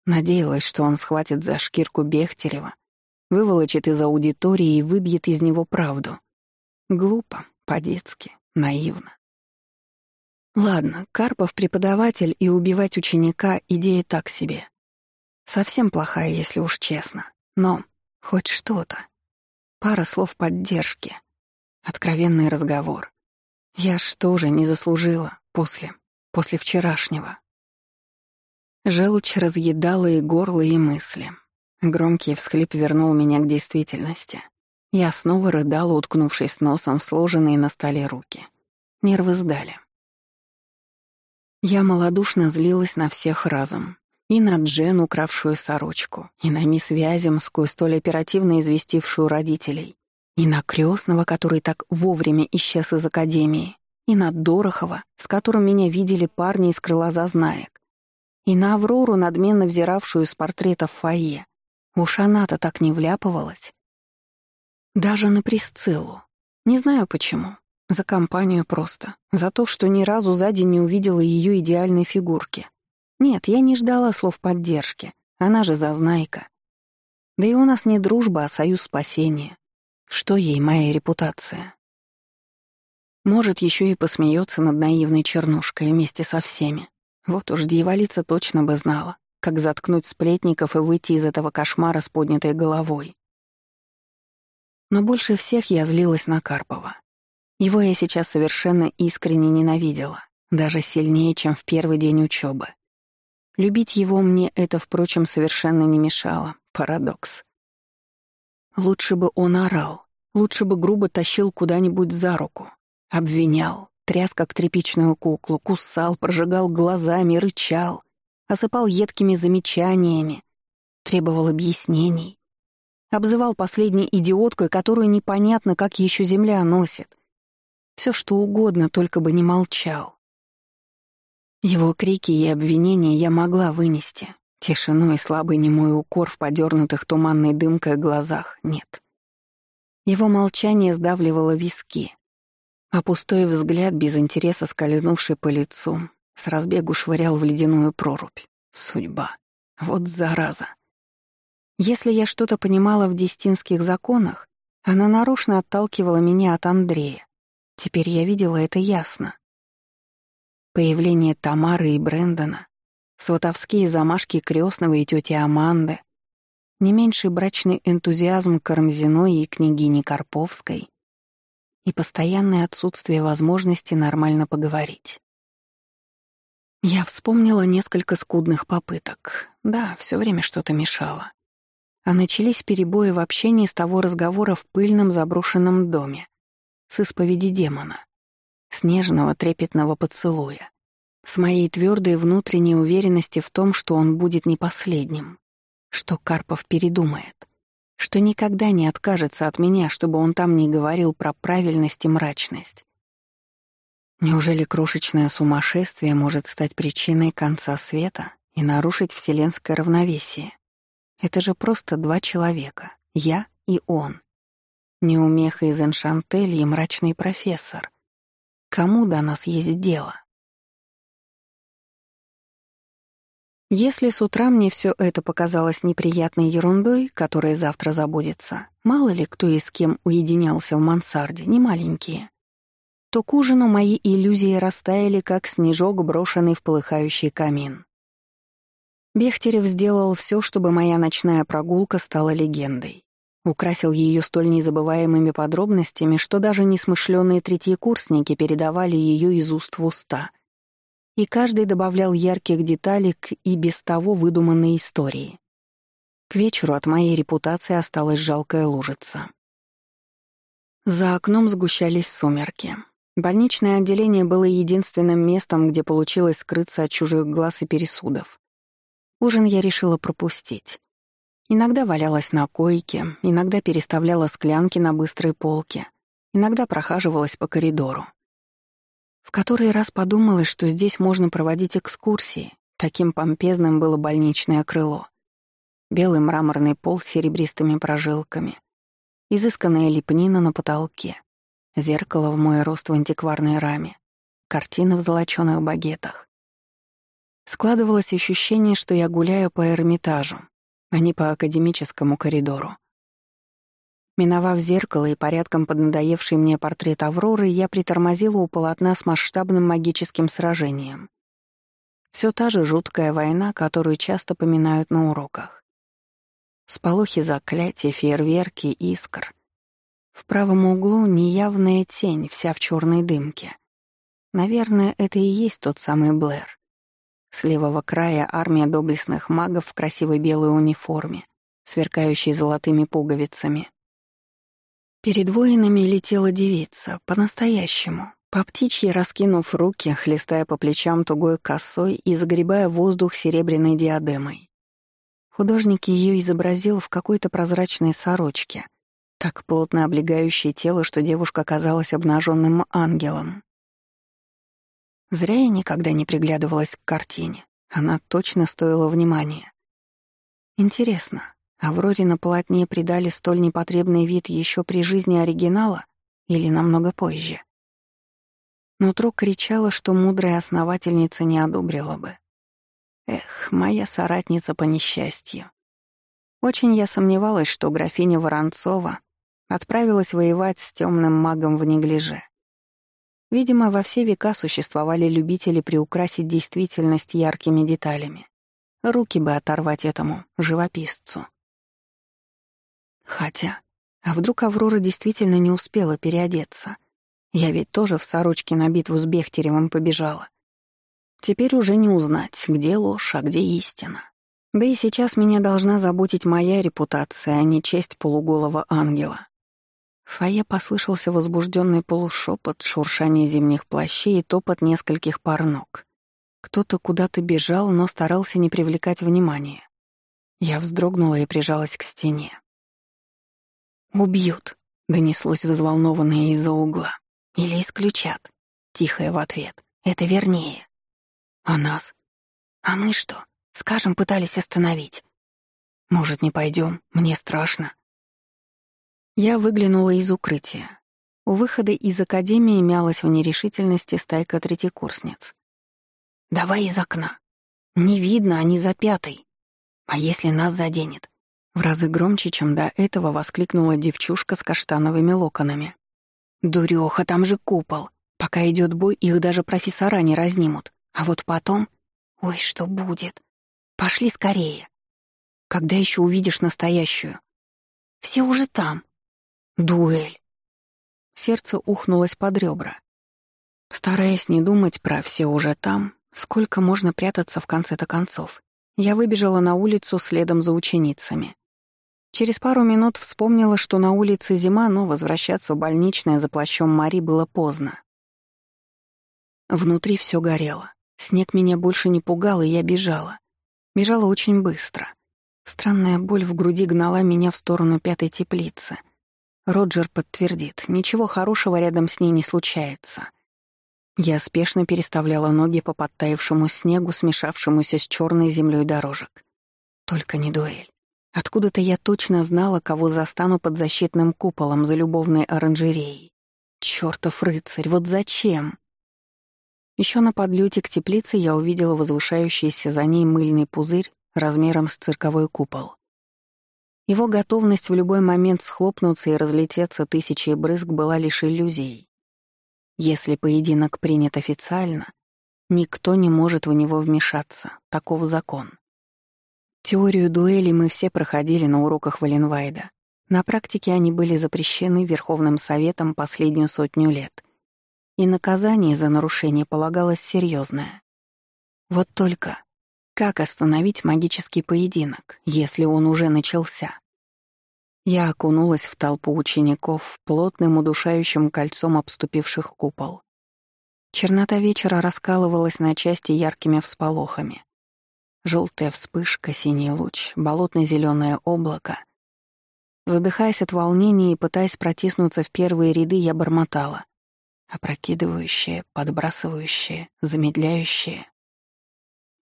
Надеялась, что он схватит за шкирку Бехтерева, выволочит из аудитории и выбьет из него правду. Глупо, по-детски, наивно. Ладно, Карпов преподаватель и убивать ученика — идея так себе. Совсем плохая, если уж честно. Но хоть что-то. Пара слов поддержки. Откровенный разговор. Я что же не заслужила после, после вчерашнего? Желчь разъедала и горло, и мысли. Громкий всхлип вернул меня к действительности. Я снова рыдала, уткнувшись носом в сложенные на столе руки. Нервы сдали. Я малодушно злилась на всех разом. И на Джен, укравшую сорочку, и на мисс Вяземскую, столь оперативно известившую родителей, и на крестного, который так вовремя исчез из академии, и на Дорохова, с которым меня видели парни из крыла зазнаек, и на Аврору, надменно взиравшую с портрета в фойе. Уж она-то так не вляпывалась. Даже на Присциллу. Не знаю почему. За компанию просто. За то, что ни разу за день не увидела ее идеальной фигурки. Нет, я не ждала слов поддержки. Она же зазнайка. Да и у нас не дружба, а союз спасения. Что ей моя репутация? Может, еще и посмеется над наивной чернушкой вместе со всеми. Вот уж дьяволица точно бы знала, как заткнуть сплетников и выйти из этого кошмара с поднятой головой. Но больше всех я злилась на Карпова. Его я сейчас совершенно искренне ненавидела, даже сильнее, чем в первый день учебы. Любить его мне это, впрочем, совершенно не мешало. Парадокс. Лучше бы он орал, лучше бы грубо тащил куда-нибудь за руку, обвинял, тряс как тряпичную куклу, кусал, прожигал глазами, рычал, осыпал едкими замечаниями, требовал объяснений, обзывал последней идиоткой, которую непонятно, как еще земля носит. Все что угодно, только бы не молчал. Его крики и обвинения я могла вынести, Тишину и слабый немой укор в подернутых туманной дымкой глазах нет. Его молчание сдавливало виски, а пустой взгляд, без интереса скользнувший по лицу, с разбегу швырял в ледяную прорубь. Судьба. Вот зараза. Если я что-то понимала в дестинских законах, она нарочно отталкивала меня от Андрея. Теперь я видела это ясно. Появление Тамары и Брэндона сватовские замашки крестного и тети Аманды, не меньший брачный энтузиазм Кармзиной и княгини Карповской и постоянное отсутствие возможности нормально поговорить. Я вспомнила несколько скудных попыток. Да, все время что-то мешало. А начались перебои в общении с того разговора в пыльном заброшенном доме, с исповеди демона, снежного трепетного поцелуя, с моей твердой внутренней уверенности в том, что он будет не последним, что Карпов передумает, что никогда не откажется от меня, чтобы он там не говорил про правильность и мрачность. Неужели крошечное сумасшествие может стать причиной конца света и нарушить вселенское равновесие? Это же просто два человека, я и он. Неумеха из Эншантель и мрачный профессор. Кому до нас есть дело? Если с утра мне все это показалось неприятной ерундой, которая завтра забудется, мало ли кто и с кем уединялся в мансарде, не маленькие, то к ужину мои иллюзии растаяли, как снежок, брошенный в полыхающий камин. Бехтерев сделал все, чтобы моя ночная прогулка стала легендой. Украсил ее столь незабываемыми подробностями, что даже несмышленные третьекурсники передавали ее из уст в уста — и каждый добавлял ярких деталей к и без того выдуманной истории. К вечеру от моей репутации осталась жалкая лужица. За окном сгущались сумерки. Больничное отделение было единственным местом, где получилось скрыться от чужих глаз и пересудов. Ужин я решила пропустить. Иногда валялась на койке, иногда переставляла склянки на быстрой полке, иногда прохаживалась по коридору. В который раз подумалось, что здесь можно проводить экскурсии. Таким помпезным было больничное крыло. Белый мраморный пол с серебристыми прожилками. Изысканная лепнина на потолке. Зеркало в мой рост в антикварной раме. Картина в золочёных багетах. Складывалось ощущение, что я гуляю по Эрмитажу, а не по академическому коридору. Миновав зеркало и порядком поднадоевший мне портрет Авроры, я притормозила у полотна с масштабным магическим сражением. Все та же жуткая война, которую часто поминают на уроках. Сполохи заклятия, фейерверки, искр. В правом углу неявная тень, вся в черной дымке. Наверное, это и есть тот самый Блэр. С левого края армия доблестных магов в красивой белой униформе, сверкающей золотыми пуговицами. Перед воинами летела девица, по-настоящему, по птичьи раскинув руки, хлестая по плечам тугой косой и загребая воздух серебряной диадемой. Художник ее изобразил в какой-то прозрачной сорочке, так плотно облегающей тело, что девушка казалась обнаженным ангелом. Зря я никогда не приглядывалась к картине. Она точно стоила внимания. Интересно, Авроре на полотне придали столь непотребный вид еще при жизни оригинала или намного позже? Нутро кричало, что мудрая основательница не одобрила бы. Эх, моя соратница по несчастью. Очень я сомневалась, что графиня Воронцова отправилась воевать с темным магом в неглиже. Видимо, во все века существовали любители приукрасить действительность яркими деталями. Руки бы оторвать этому живописцу. Хотя, а вдруг Аврора действительно не успела переодеться? Я ведь тоже в сорочке на битву с Бехтеревым побежала. Теперь уже не узнать, где ложь, а где истина. Да и сейчас меня должна заботить моя репутация, а не честь полуголого ангела. В фойе послышался возбужденный полушепот, шуршание зимних плащей и топот нескольких пар ног. Кто-то куда-то бежал, но старался не привлекать внимания. Я вздрогнула и прижалась к стене. «Убьют», — донеслось взволнованное из-за угла. «Или исключат», — тихое в ответ. «Это вернее». «А нас?» «А мы что? Скажем, пытались остановить». «Может, не пойдем? Мне страшно». Я выглянула из укрытия. У выхода из академии мялась в нерешительности стайка третьекурсниц. «Давай из окна. Не видно, они за пятой. А если нас заденет?» В разы громче, чем до этого, воскликнула девчушка с каштановыми локонами. «Дурёха, там же купол. Пока идет бой, их даже профессора не разнимут. А вот потом... Ой, что будет? Пошли скорее. Когда еще увидишь настоящую? Все уже там. Дуэль. Сердце ухнулось под ребра. Стараясь не думать про «все уже там», сколько можно прятаться в конце-то концов, я выбежала на улицу следом за ученицами. Через пару минут вспомнила, что на улице зима, но возвращаться в больничное за плащом Мари было поздно. Внутри все горело. Снег меня больше не пугал, и я бежала. Бежала очень быстро. Странная боль в груди гнала меня в сторону пятой теплицы — Роджер подтвердит, ничего хорошего рядом с ней не случается. Я спешно переставляла ноги по подтаявшему снегу, смешавшемуся с черной землей дорожек. Только не дуэль. Откуда-то я точно знала, кого застану под защитным куполом за любовной оранжереей. Чёртов рыцарь, вот зачем? Еще на подлете к теплице я увидела возвышающийся за ней мыльный пузырь размером с цирковой купол. Его готовность в любой момент схлопнуться и разлететься тысячей брызг была лишь иллюзией. Если поединок принят официально, никто не может в него вмешаться, таков закон. Теорию дуэли мы все проходили на уроках Валенвайда. На практике они были запрещены Верховным Советом последнюю сотню лет. И наказание за нарушение полагалось серьезное. Вот только как остановить магический поединок, если он уже начался? Я окунулась в толпу учеников, плотным удушающим кольцом обступивших купол. Чернота вечера раскалывалась на части яркими всполохами. Желтая вспышка, синий луч, болотно-зеленое облако. Задыхаясь от волнения и пытаясь протиснуться в первые ряды, я бормотала. Опрокидывающее, подбрасывающее, замедляющее.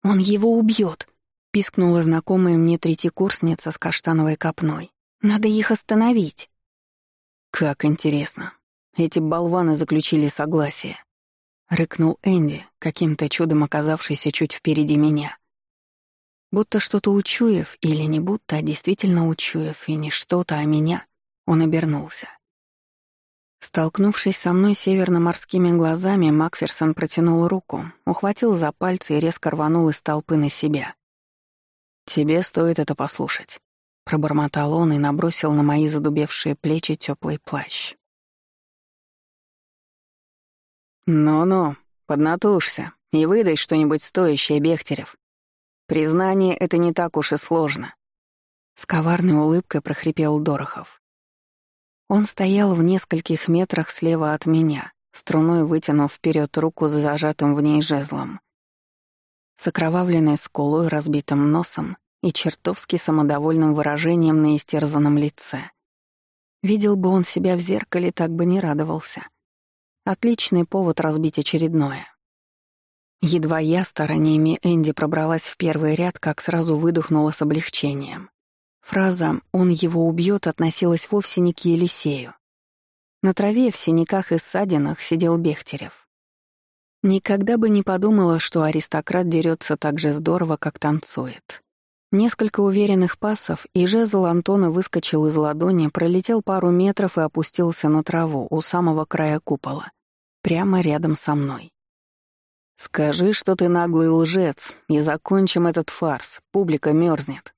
«Он его убьет!» — пискнула знакомая мне третьекурсница с каштановой копной. «Надо их остановить!» «Как интересно. Эти болваны заключили согласие», — рыкнул Энди, каким-то чудом оказавшийся чуть впереди меня. Будто что-то учуяв, или не будто, а действительно учуяв, и не что-то, а меня, он обернулся. Столкнувшись со мной северно-морскими глазами, Макферсон протянул руку, ухватил за пальцы и резко рванул из толпы на себя. «Тебе стоит это послушать», — пробормотал он и набросил на мои задубевшие плечи теплый плащ. «Ну-ну, поднатужься, И выдай что-нибудь стоящее, Бехтерев. Признание — это не так уж и сложно. С коварной улыбкой прохрипел Дорохов. Он стоял в нескольких метрах слева от меня, струной вытянув вперед руку с зажатым в ней жезлом. С окровавленной скулой, разбитым носом и чертовски самодовольным выражением на истерзанном лице. Видел бы он себя в зеркале, так бы не радовался. Отличный повод разбить очередное. Едва я стараниями Энди пробралась в первый ряд, как сразу выдохнула с облегчением. Фраза «он его убьет» относилась вовсе не к Елисею. На траве в синяках и ссадинах сидел Бехтерев. Никогда бы не подумала, что аристократ дерется так же здорово, как танцует. Несколько уверенных пасов, и жезл Антона выскочил из ладони, пролетел пару метров и опустился на траву у самого края купола, прямо рядом со мной. «Скажи, что ты наглый лжец, и закончим этот фарс, публика мерзнет.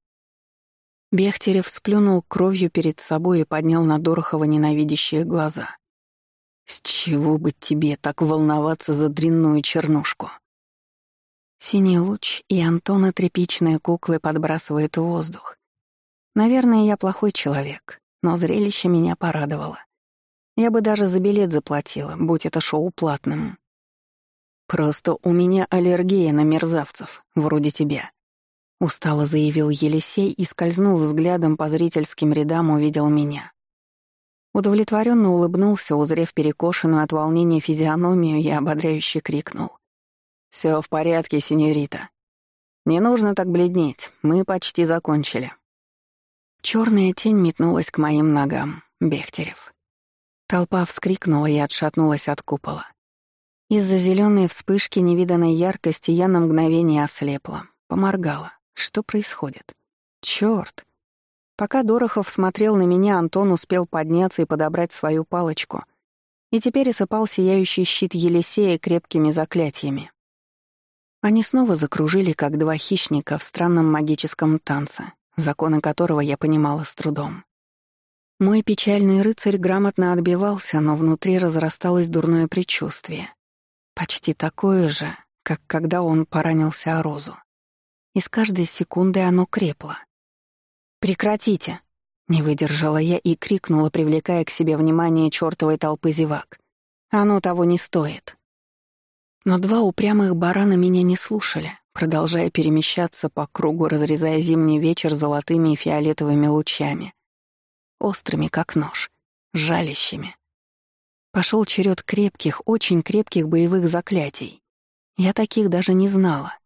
Бехтерев сплюнул кровью перед собой и поднял на Дорохова ненавидящие глаза. «С чего бы тебе так волноваться за дрянную чернушку?» Синий луч, и Антона тряпичные куклы подбрасывает в воздух. Наверное, я плохой человек, но зрелище меня порадовало. Я бы даже за билет заплатила, будь это шоу платным. Просто у меня аллергия на мерзавцев, вроде тебя. Устало заявил Елисей и, скользнув взглядом по зрительским рядам, увидел меня. Удовлетворенно улыбнулся, узрев перекошенную от волнения физиономию, я ободряюще крикнул. «Все в порядке, сеньорита. Не нужно так бледнеть, мы почти закончили». Черная тень метнулась к моим ногам, Бехтерев. Толпа вскрикнула и отшатнулась от купола. Из-за зеленой вспышки невиданной яркости я на мгновение ослепла, поморгала. Что происходит? Чёрт! Пока Дорохов смотрел на меня, Антон успел подняться и подобрать свою палочку, и теперь осыпал сияющий щит Елисея крепкими заклятиями. Они снова закружили, как два хищника в странном магическом танце, законы которого я понимала с трудом. Мой печальный рыцарь грамотно отбивался, но внутри разрасталось дурное предчувствие. Почти такое же, как когда он поранился о розу и с каждой секундой оно крепло. «Прекратите!» — не выдержала я и крикнула, привлекая к себе внимание чёртовой толпы зевак. «Оно того не стоит!» Но два упрямых барана меня не слушали, продолжая перемещаться по кругу, разрезая зимний вечер золотыми и фиолетовыми лучами. Острыми, как нож, жалящими. Пошел черед крепких, очень крепких боевых заклятий. Я таких даже не знала.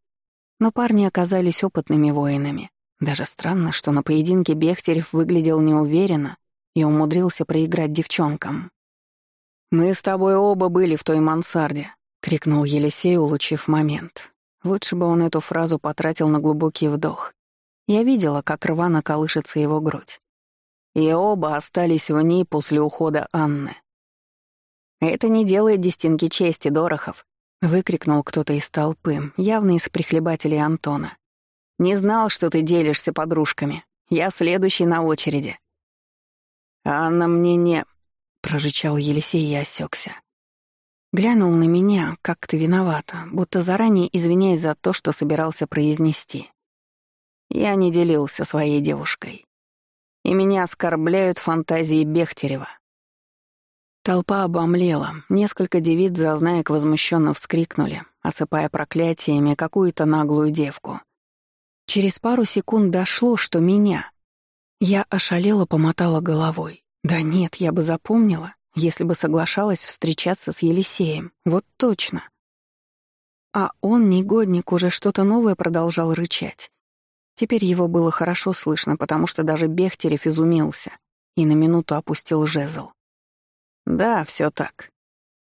Но парни оказались опытными воинами. Даже странно, что на поединке Бехтерев выглядел неуверенно и умудрился проиграть девчонкам. «Мы с тобой оба были в той мансарде», — крикнул Елисей, улучив момент. Лучше бы он эту фразу потратил на глубокий вдох. Я видела, как рвано колышется его грудь. И оба остались в ней после ухода Анны. Это не делает дестинки чести, Дорохов. — выкрикнул кто-то из толпы, явно из прихлебателей Антона. «Не знал, что ты делишься подружками. Я следующий на очереди». «Анна мне не...» — прорычал Елисей и осекся. Глянул на меня, как-то виновата, будто заранее извиняясь за то, что собирался произнести. Я не делился своей девушкой. И меня оскорбляют фантазии Бехтерева. Толпа обомлела. Несколько девиц зазнаек возмущенно вскрикнули, осыпая проклятиями какую-то наглую девку. Через пару секунд дошло, что меня. Я ошалела, помотала головой. Да нет, я бы запомнила, если бы соглашалась встречаться с Елисеем. Вот точно. А он, негодник, уже что-то новое продолжал рычать. Теперь его было хорошо слышно, потому что даже Бехтерев изумился и на минуту опустил жезл. Да, все так.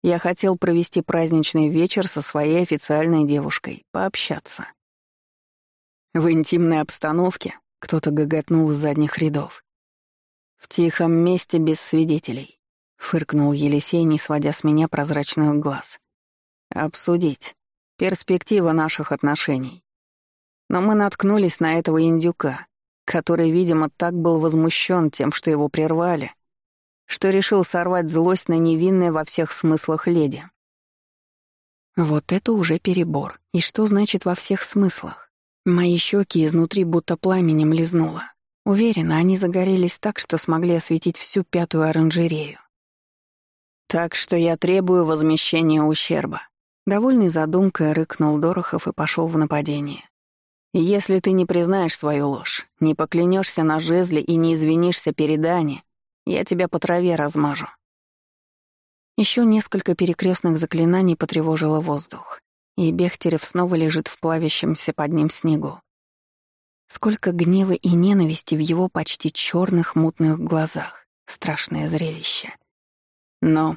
Я хотел провести праздничный вечер со своей официальной девушкой, пообщаться. В интимной обстановке кто-то гоготнул с задних рядов. В тихом месте без свидетелей, фыркнул Елисей, не сводя с меня прозрачных глаз. Обсудить. Перспектива наших отношений. Но мы наткнулись на этого индюка, который, видимо, так был возмущен тем, что его прервали, что решил сорвать злость на невинной во всех смыслах леди. Вот это уже перебор. И что значит во всех смыслах? Мои щеки изнутри будто пламенем лизнуло. Уверена, они загорелись так, что смогли осветить всю пятую оранжерею. Так что я требую возмещения ущерба. Довольный задумкой рыкнул Дорохов и пошел в нападение. Если ты не признаешь свою ложь, не поклянешься на жезле и не извинишься перед Ани, я тебя по траве размажу. Еще несколько перекрестных заклинаний потревожило воздух, и Бехтерев снова лежит в плавящемся под ним снегу. Сколько гнева и ненависти в его почти черных мутных глазах. Страшное зрелище. Но...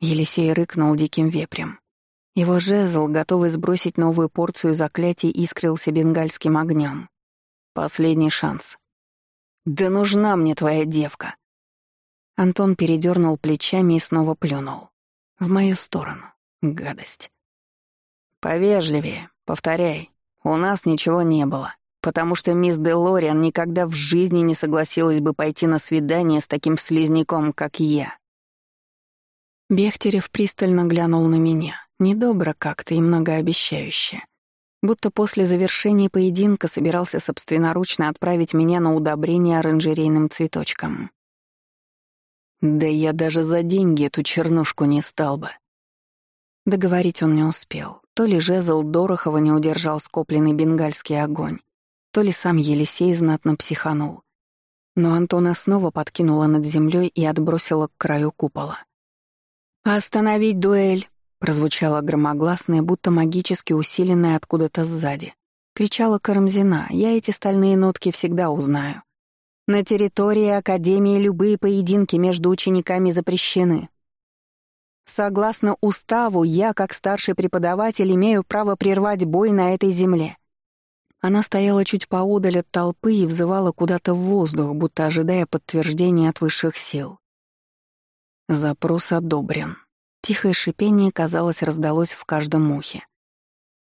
Елисей рыкнул диким вепрем. Его жезл, готовый сбросить новую порцию заклятий, искрился бенгальским огнем. Последний шанс. «Да нужна мне твоя девка!» Антон передернул плечами и снова плюнул. В мою сторону. Гадость. «Повежливее, повторяй. У нас ничего не было, потому что мисс Делориан никогда в жизни не согласилась бы пойти на свидание с таким слизняком, как я». Бехтерев пристально глянул на меня, недобро как-то и многообещающе. Будто после завершения поединка собирался собственноручно отправить меня на удобрение оранжерейным цветочком. Да я даже за деньги эту чернушку не стал бы. Договорить он не успел. То ли жезл Дорохова не удержал скопленный бенгальский огонь, то ли сам Елисей знатно психанул. Но Антона снова подкинула над землей и отбросила к краю купола. «Остановить дуэль!» — прозвучало громогласное, будто магически усиленное откуда-то сзади. Кричала Карамзина, я эти стальные нотки всегда узнаю. На территории Академии любые поединки между учениками запрещены. Согласно уставу, я, как старший преподаватель, имею право прервать бой на этой земле. Она стояла чуть поодаль от толпы и взывала куда-то в воздух, будто ожидая подтверждения от высших сил. Запрос одобрен. Тихое шипение, казалось, раздалось в каждом ухе.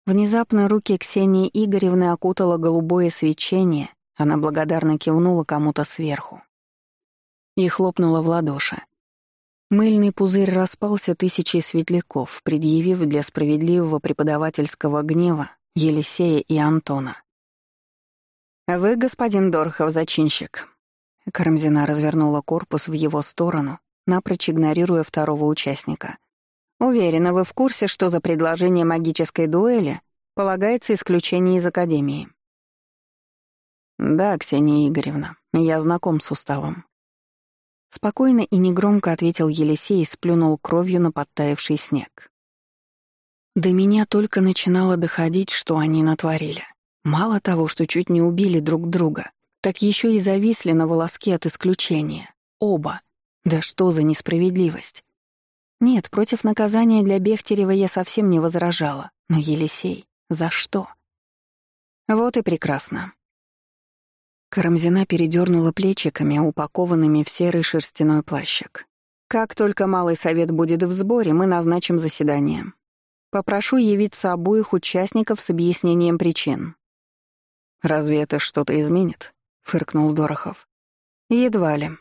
Внезапно руки Ксении Игоревны окутало голубое свечение, она благодарно кивнула кому-то сверху и хлопнула в ладоши. Мыльный пузырь распался тысячей светляков, предъявив для справедливого преподавательского гнева Елисея и Антона. «Вы, господин Дорхов, зачинщик». Карамзина развернула корпус в его сторону, напрочь игнорируя второго участника. «Уверена, вы в курсе, что за предложение магической дуэли полагается исключение из Академии?» «Да, Ксения Игоревна, я знаком с уставом». Спокойно и негромко ответил Елисей и сплюнул кровью на подтаявший снег. До меня только начинало доходить, что они натворили. Мало того, что чуть не убили друг друга, так еще и зависли на волоске от исключения. Оба. Да что за несправедливость? Нет, против наказания для Бехтерева я совсем не возражала. Но Елисей, за что? Вот и прекрасно. Карамзина передернула плечиками, упакованными в серый шерстяной плащик. «Как только Малый Совет будет в сборе, мы назначим заседание. Попрошу явиться обоих участников с объяснением причин». «Разве это что-то изменит?» — фыркнул Дорохов. «Едва ли».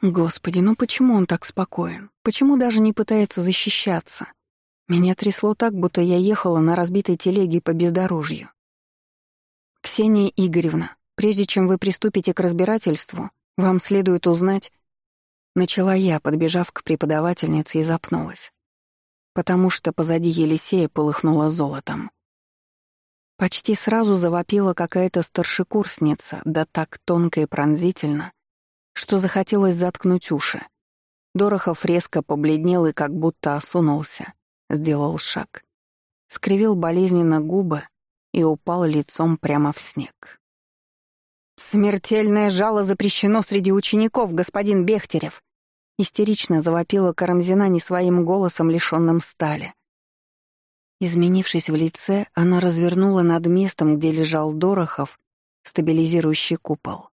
«Господи, ну почему он так спокоен? Почему даже не пытается защищаться? Меня трясло так, будто я ехала на разбитой телеге по бездорожью. «Ксения Игоревна, Прежде чем вы приступите к разбирательству, вам следует узнать...» Начала я, подбежав к преподавательнице и запнулась. Потому что позади Елисея полыхнуло золотом. Почти сразу завопила какая-то старшекурсница, да так тонко и пронзительно, что захотелось заткнуть уши. Дорохов резко побледнел и как будто осунулся, сделал шаг. Скривил болезненно губы и упал лицом прямо в снег. «Смертельное жало запрещено среди учеников, господин Бехтерев!» Истерично завопила Карамзина не своим голосом, лишённым стали. Изменившись в лице, она развернула над местом, где лежал Дорохов, стабилизирующий купол.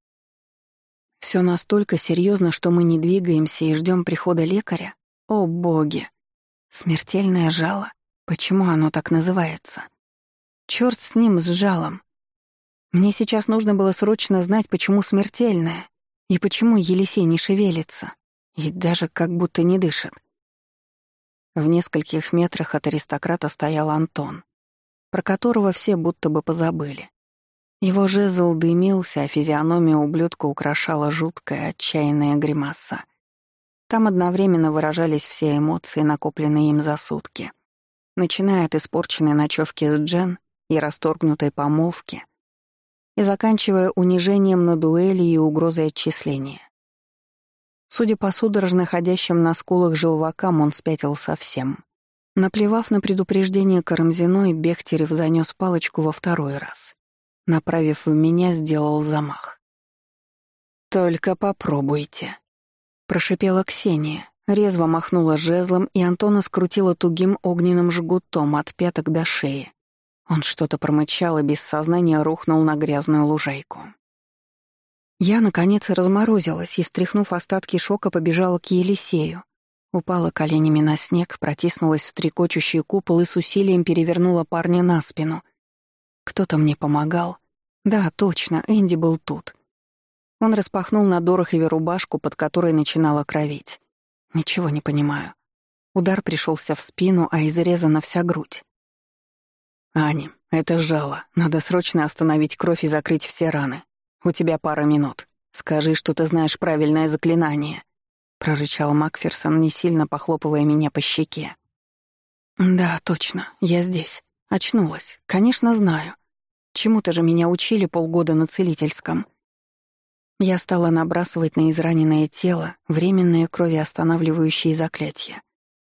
Все настолько серьезно, что мы не двигаемся и ждем прихода лекаря? О, боги! Смертельное жало? Почему оно так называется? Черт с ним, с жалом. Мне сейчас нужно было срочно знать, почему смертельная, и почему Елисей не шевелится, и даже как будто не дышит. В нескольких метрах от аристократа стоял Антон, про которого все будто бы позабыли. Его жезл дымился, а физиономия ублюдка украшала жуткая, отчаянная гримаса. Там одновременно выражались все эмоции, накопленные им за сутки. Начиная от испорченной ночевки с Джен и расторгнутой помолвки, и заканчивая унижением на дуэли и угрозой отчисления. Судя по судорожно ходящим на скулах желвакам, он спятил совсем. Наплевав на предупреждение Карамзиной, Бехтерев занёс палочку во второй раз. Направив в меня, сделал замах. «Только попробуйте», — прошипела Ксения, резво махнула жезлом, и Антона скрутила тугим огненным жгутом от пяток до шеи. Он что-то промычал и без сознания рухнул на грязную лужайку. Я, наконец, разморозилась и, стряхнув остатки шока, побежала к Елисею. Упала коленями на снег, протиснулась в трекочущий купол и с усилием перевернула парня на спину. Кто-то мне помогал. Да, точно, Энди был тут. Он распахнул на Дорохове рубашку, под которой начинала кровить. Ничего не понимаю. Удар пришелся в спину, а изрезана вся грудь. «Ани, это жало. Надо срочно остановить кровь и закрыть все раны. У тебя пара минут. Скажи, что ты знаешь правильное заклинание», — прорычал Макферсон, не сильно похлопывая меня по щеке. «Да, точно. Я здесь. Очнулась. Конечно, знаю. Чему-то же меня учили полгода на целительском». Я стала набрасывать на израненное тело временные кровеостанавливающие заклятия.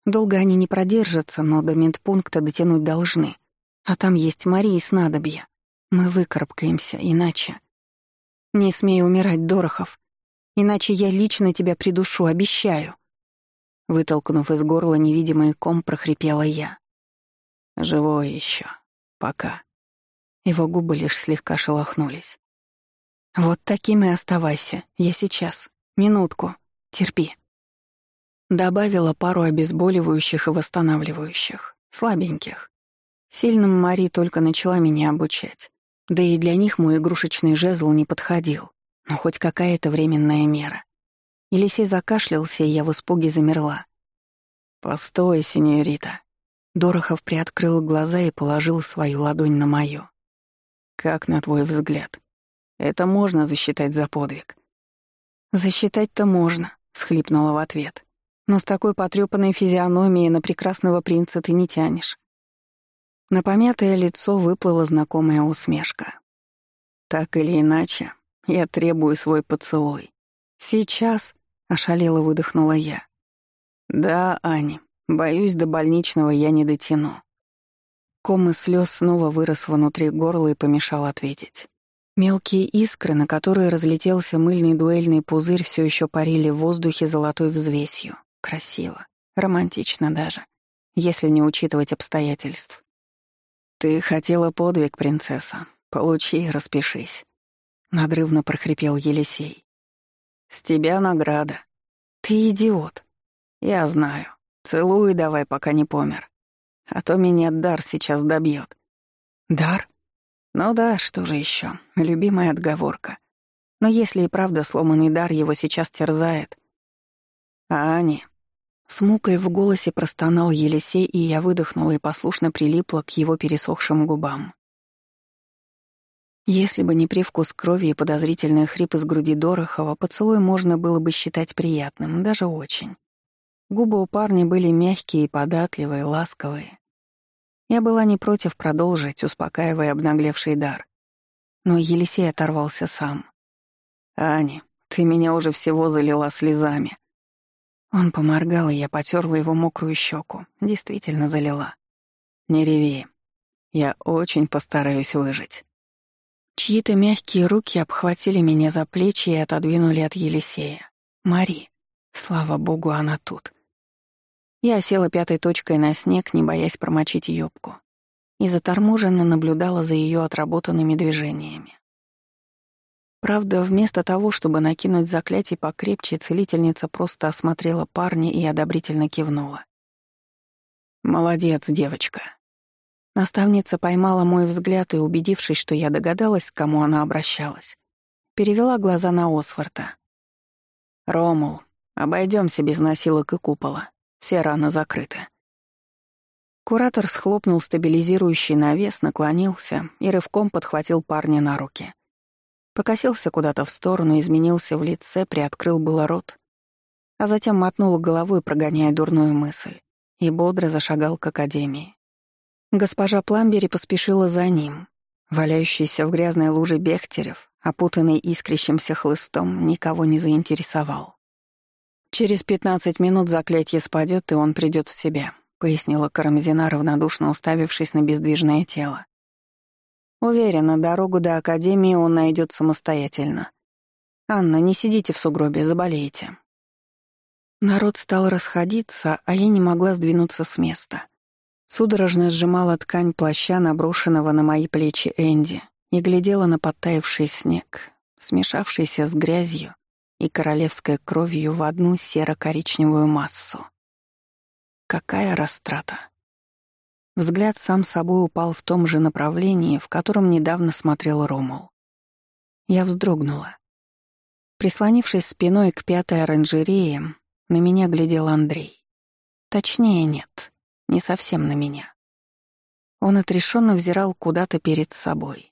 Долго они не продержатся, но до медпункта дотянуть должны — а там есть Мария и снадобья. Мы выкарабкаемся, иначе... Не смей умирать, Дорохов. Иначе я лично тебя придушу, обещаю. Вытолкнув из горла невидимый ком, прохрипела я. Живой еще. Пока. Его губы лишь слегка шелохнулись. Вот таким и оставайся. Я сейчас. Минутку. Терпи. Добавила пару обезболивающих и восстанавливающих. Слабеньких. Сильным Мари только начала меня обучать. Да и для них мой игрушечный жезл не подходил. Но хоть какая-то временная мера. Елисей закашлялся, и я в испуге замерла. «Постой, сеньорита». Дорохов приоткрыл глаза и положил свою ладонь на мою. «Как на твой взгляд? Это можно засчитать за подвиг?» «Засчитать-то можно», — схлипнула в ответ. «Но с такой потрёпанной физиономией на прекрасного принца ты не тянешь. На помятое лицо выплыла знакомая усмешка. «Так или иначе, я требую свой поцелуй. Сейчас», — ошалело выдохнула я. «Да, Ани, боюсь, до больничного я не дотяну». Ком из слез снова вырос внутри горла и помешал ответить. Мелкие искры, на которые разлетелся мыльный дуэльный пузырь, все еще парили в воздухе золотой взвесью. Красиво, романтично даже, если не учитывать обстоятельств. «Ты хотела подвиг, принцесса. Получи, распишись», — надрывно прохрипел Елисей. «С тебя награда. Ты идиот. Я знаю. Целуй давай, пока не помер. А то меня дар сейчас добьет. «Дар?» «Ну да, что же еще? Любимая отговорка. Но если и правда сломанный дар его сейчас терзает...» «А Ани, с мукой в голосе простонал Елисей, и я выдохнула и послушно прилипла к его пересохшим губам. Если бы не привкус крови и подозрительный хрип из груди Дорохова, поцелуй можно было бы считать приятным, даже очень. Губы у парня были мягкие и податливые, ласковые. Я была не против продолжить, успокаивая обнаглевший дар. Но Елисей оторвался сам. «Аня, ты меня уже всего залила слезами», он поморгал, и я потерла его мокрую щеку. Действительно залила. «Не реви. Я очень постараюсь выжить». Чьи-то мягкие руки обхватили меня за плечи и отодвинули от Елисея. «Мари. Слава богу, она тут». Я села пятой точкой на снег, не боясь промочить юбку, и заторможенно наблюдала за ее отработанными движениями. Правда, вместо того, чтобы накинуть заклятие покрепче, целительница просто осмотрела парня и одобрительно кивнула. «Молодец, девочка». Наставница поймала мой взгляд и, убедившись, что я догадалась, к кому она обращалась, перевела глаза на Осфорта. «Ромул, обойдемся без насилок и купола. Все раны закрыты. Куратор схлопнул стабилизирующий навес, наклонился и рывком подхватил парня на руки. Покосился куда-то в сторону, изменился в лице, приоткрыл было рот, а затем мотнул головой, прогоняя дурную мысль, и бодро зашагал к академии. Госпожа Пламбери поспешила за ним. Валяющийся в грязной луже Бехтерев, опутанный искрящимся хлыстом, никого не заинтересовал. «Через пятнадцать минут заклятие спадет, и он придет в себя», — пояснила Карамзина, равнодушно уставившись на бездвижное тело. «Уверена, дорогу до Академии он найдет самостоятельно. Анна, не сидите в сугробе, заболеете». Народ стал расходиться, а я не могла сдвинуться с места. Судорожно сжимала ткань плаща, наброшенного на мои плечи Энди, и глядела на подтаявший снег, смешавшийся с грязью и королевской кровью в одну серо-коричневую массу. Какая растрата! Взгляд сам собой упал в том же направлении, в котором недавно смотрел Ромул. Я вздрогнула. Прислонившись спиной к пятой оранжерее, на меня глядел Андрей. Точнее, нет, не совсем на меня. Он отрешенно взирал куда-то перед собой.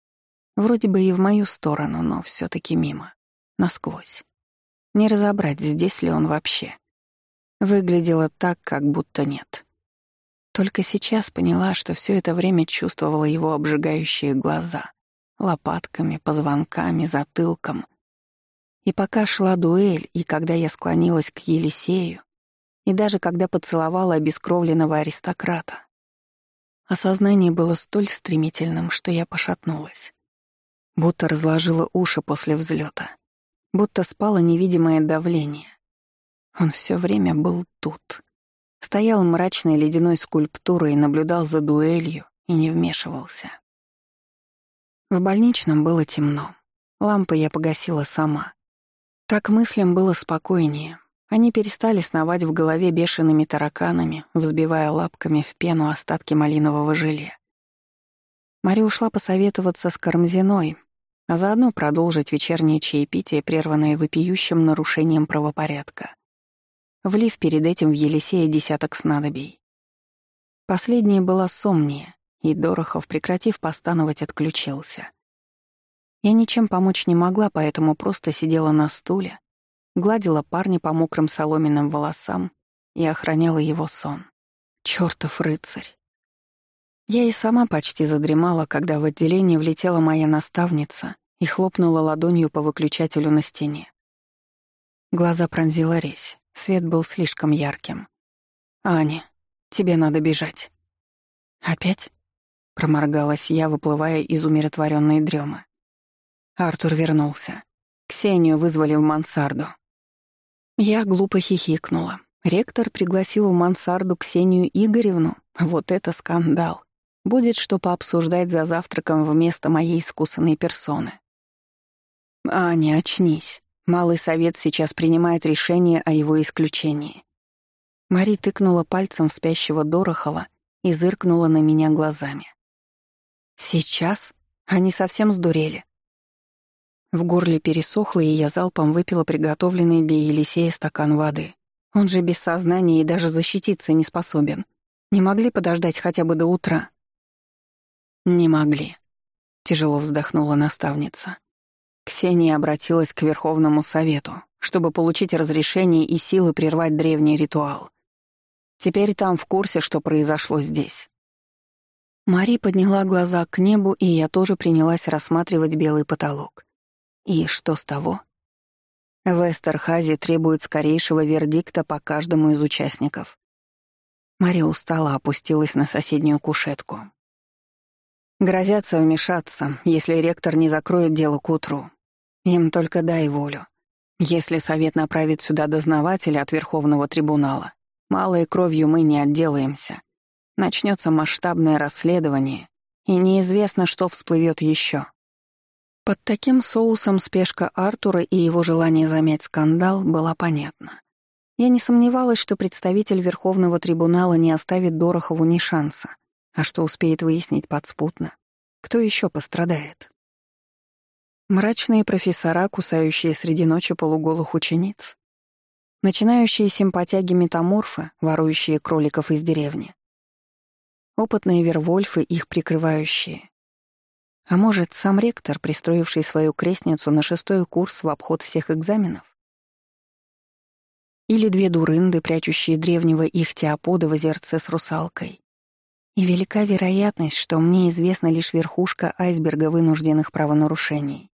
Вроде бы и в мою сторону, но все таки мимо. Насквозь. Не разобрать, здесь ли он вообще. Выглядело так, как будто нет. Только сейчас поняла, что все это время чувствовала его обжигающие глаза. Лопатками, позвонками, затылком — и пока шла дуэль, и когда я склонилась к Елисею, и даже когда поцеловала обескровленного аристократа, осознание было столь стремительным, что я пошатнулась. Будто разложила уши после взлета, будто спало невидимое давление. Он все время был тут. Стоял мрачной ледяной скульптурой наблюдал за дуэлью и не вмешивался. В больничном было темно. Лампы я погасила сама. Так мыслям было спокойнее. Они перестали сновать в голове бешеными тараканами, взбивая лапками в пену остатки малинового желе. Мари ушла посоветоваться с Кармзиной, а заодно продолжить вечернее чаепитие, прерванное вопиющим нарушением правопорядка, влив перед этим в Елисея десяток снадобий. Последняя была сомнее, и Дорохов, прекратив постановать, отключился. Я ничем помочь не могла, поэтому просто сидела на стуле, гладила парня по мокрым соломенным волосам и охраняла его сон. Чёртов рыцарь. Я и сама почти задремала, когда в отделение влетела моя наставница и хлопнула ладонью по выключателю на стене. Глаза пронзила резь, свет был слишком ярким. «Аня, тебе надо бежать». «Опять?» — проморгалась я, выплывая из умиротворенной дремы. Артур вернулся. Ксению вызвали в мансарду. Я глупо хихикнула. Ректор пригласил в мансарду Ксению Игоревну. Вот это скандал. Будет что пообсуждать за завтраком вместо моей искусанной персоны. «Аня, очнись. Малый совет сейчас принимает решение о его исключении». Мари тыкнула пальцем в спящего Дорохова и зыркнула на меня глазами. «Сейчас? Они совсем сдурели. В горле пересохло, и я залпом выпила приготовленный для Елисея стакан воды. Он же без сознания и даже защититься не способен. Не могли подождать хотя бы до утра? Не могли. Тяжело вздохнула наставница. Ксения обратилась к Верховному Совету, чтобы получить разрешение и силы прервать древний ритуал. Теперь там в курсе, что произошло здесь. Мари подняла глаза к небу, и я тоже принялась рассматривать белый потолок. И что с того? В Эстерхазе требует скорейшего вердикта по каждому из участников. Мария устала, опустилась на соседнюю кушетку. Грозятся вмешаться, если ректор не закроет дело к утру. Им только дай волю. Если совет направит сюда дознавателя от Верховного трибунала, малой кровью мы не отделаемся. Начнется масштабное расследование, и неизвестно, что всплывет еще. Под таким соусом спешка Артура и его желание замять скандал была понятна. Я не сомневалась, что представитель Верховного трибунала не оставит Дорохову ни шанса, а что успеет выяснить подспутно. Кто еще пострадает? Мрачные профессора, кусающие среди ночи полуголых учениц. Начинающие симпатяги-метаморфы, ворующие кроликов из деревни. Опытные вервольфы, их прикрывающие. А может, сам ректор, пристроивший свою крестницу на шестой курс в обход всех экзаменов? Или две дурынды, прячущие древнего их теопода в озерце с русалкой. И велика вероятность, что мне известна лишь верхушка айсберга вынужденных правонарушений.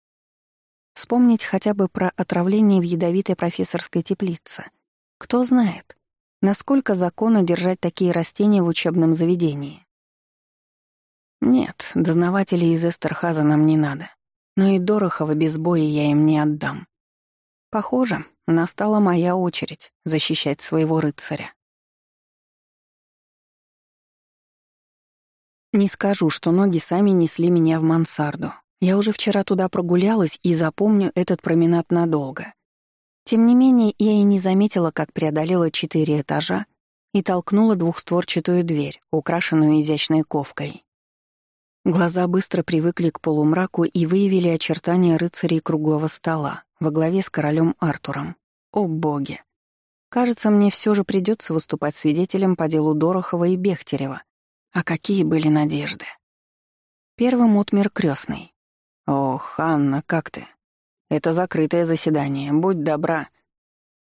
Вспомнить хотя бы про отравление в ядовитой профессорской теплице. Кто знает, насколько законно держать такие растения в учебном заведении. Нет, дознавателей из Эстерхаза нам не надо. Но и Дорохова без боя я им не отдам. Похоже, настала моя очередь защищать своего рыцаря. Не скажу, что ноги сами несли меня в мансарду. Я уже вчера туда прогулялась и запомню этот променад надолго. Тем не менее, я и не заметила, как преодолела четыре этажа и толкнула двухстворчатую дверь, украшенную изящной ковкой. Глаза быстро привыкли к полумраку и выявили очертания рыцарей круглого стола во главе с королем Артуром. О боги! Кажется, мне все же придется выступать свидетелем по делу Дорохова и Бехтерева. А какие были надежды? Первым отмер крестный. «Ох, Анна, как ты? Это закрытое заседание, будь добра».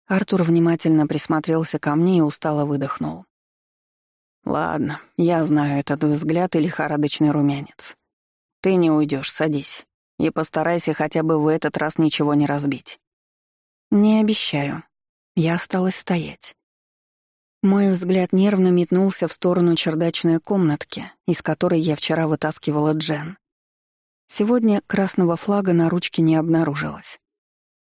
Артур внимательно присмотрелся ко мне и устало выдохнул. «Ладно, я знаю этот взгляд и лихорадочный румянец. Ты не уйдешь, садись. И постарайся хотя бы в этот раз ничего не разбить». «Не обещаю». Я осталась стоять. Мой взгляд нервно метнулся в сторону чердачной комнатки, из которой я вчера вытаскивала Джен. Сегодня красного флага на ручке не обнаружилось.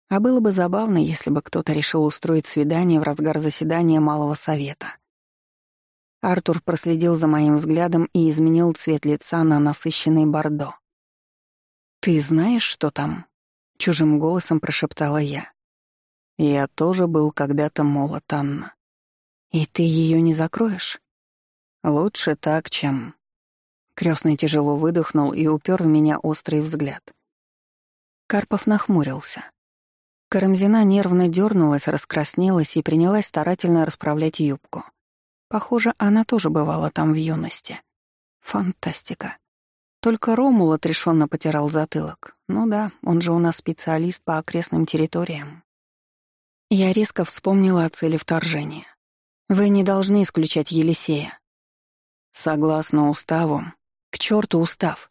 А было бы забавно, если бы кто-то решил устроить свидание в разгар заседания Малого Совета. Артур проследил за моим взглядом и изменил цвет лица на насыщенный бордо. «Ты знаешь, что там?» — чужим голосом прошептала я. «Я тоже был когда-то молод, Анна. И ты ее не закроешь?» «Лучше так, чем...» Крестный тяжело выдохнул и упер в меня острый взгляд. Карпов нахмурился. Карамзина нервно дернулась, раскраснелась и принялась старательно расправлять юбку. Похоже, она тоже бывала там в юности. Фантастика. Только Ромул отрешенно потирал затылок. Ну да, он же у нас специалист по окрестным территориям. Я резко вспомнила о цели вторжения. Вы не должны исключать Елисея. Согласно уставу... К черту устав!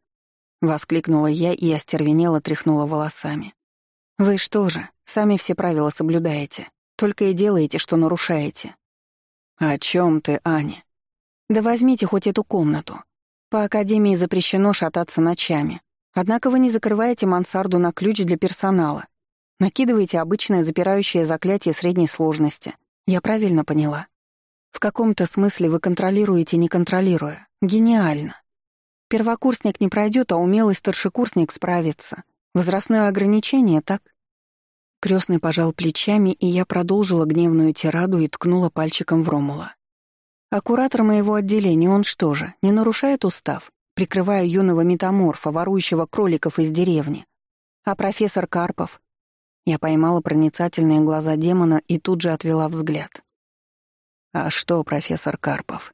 Воскликнула я и остервенело тряхнула волосами. Вы что же, сами все правила соблюдаете, только и делаете, что нарушаете. «О чем ты, Аня?» «Да возьмите хоть эту комнату. По академии запрещено шататься ночами. Однако вы не закрываете мансарду на ключ для персонала. Накидываете обычное запирающее заклятие средней сложности. Я правильно поняла? В каком-то смысле вы контролируете, не контролируя. Гениально. Первокурсник не пройдет, а умелый старшекурсник справится. Возрастное ограничение, так? Крестный пожал плечами, и я продолжила гневную тираду и ткнула пальчиком в Ромула. А куратор моего отделения, он что же, не нарушает устав, прикрывая юного метаморфа, ворующего кроликов из деревни? А профессор Карпов? Я поймала проницательные глаза демона и тут же отвела взгляд. А что, профессор Карпов?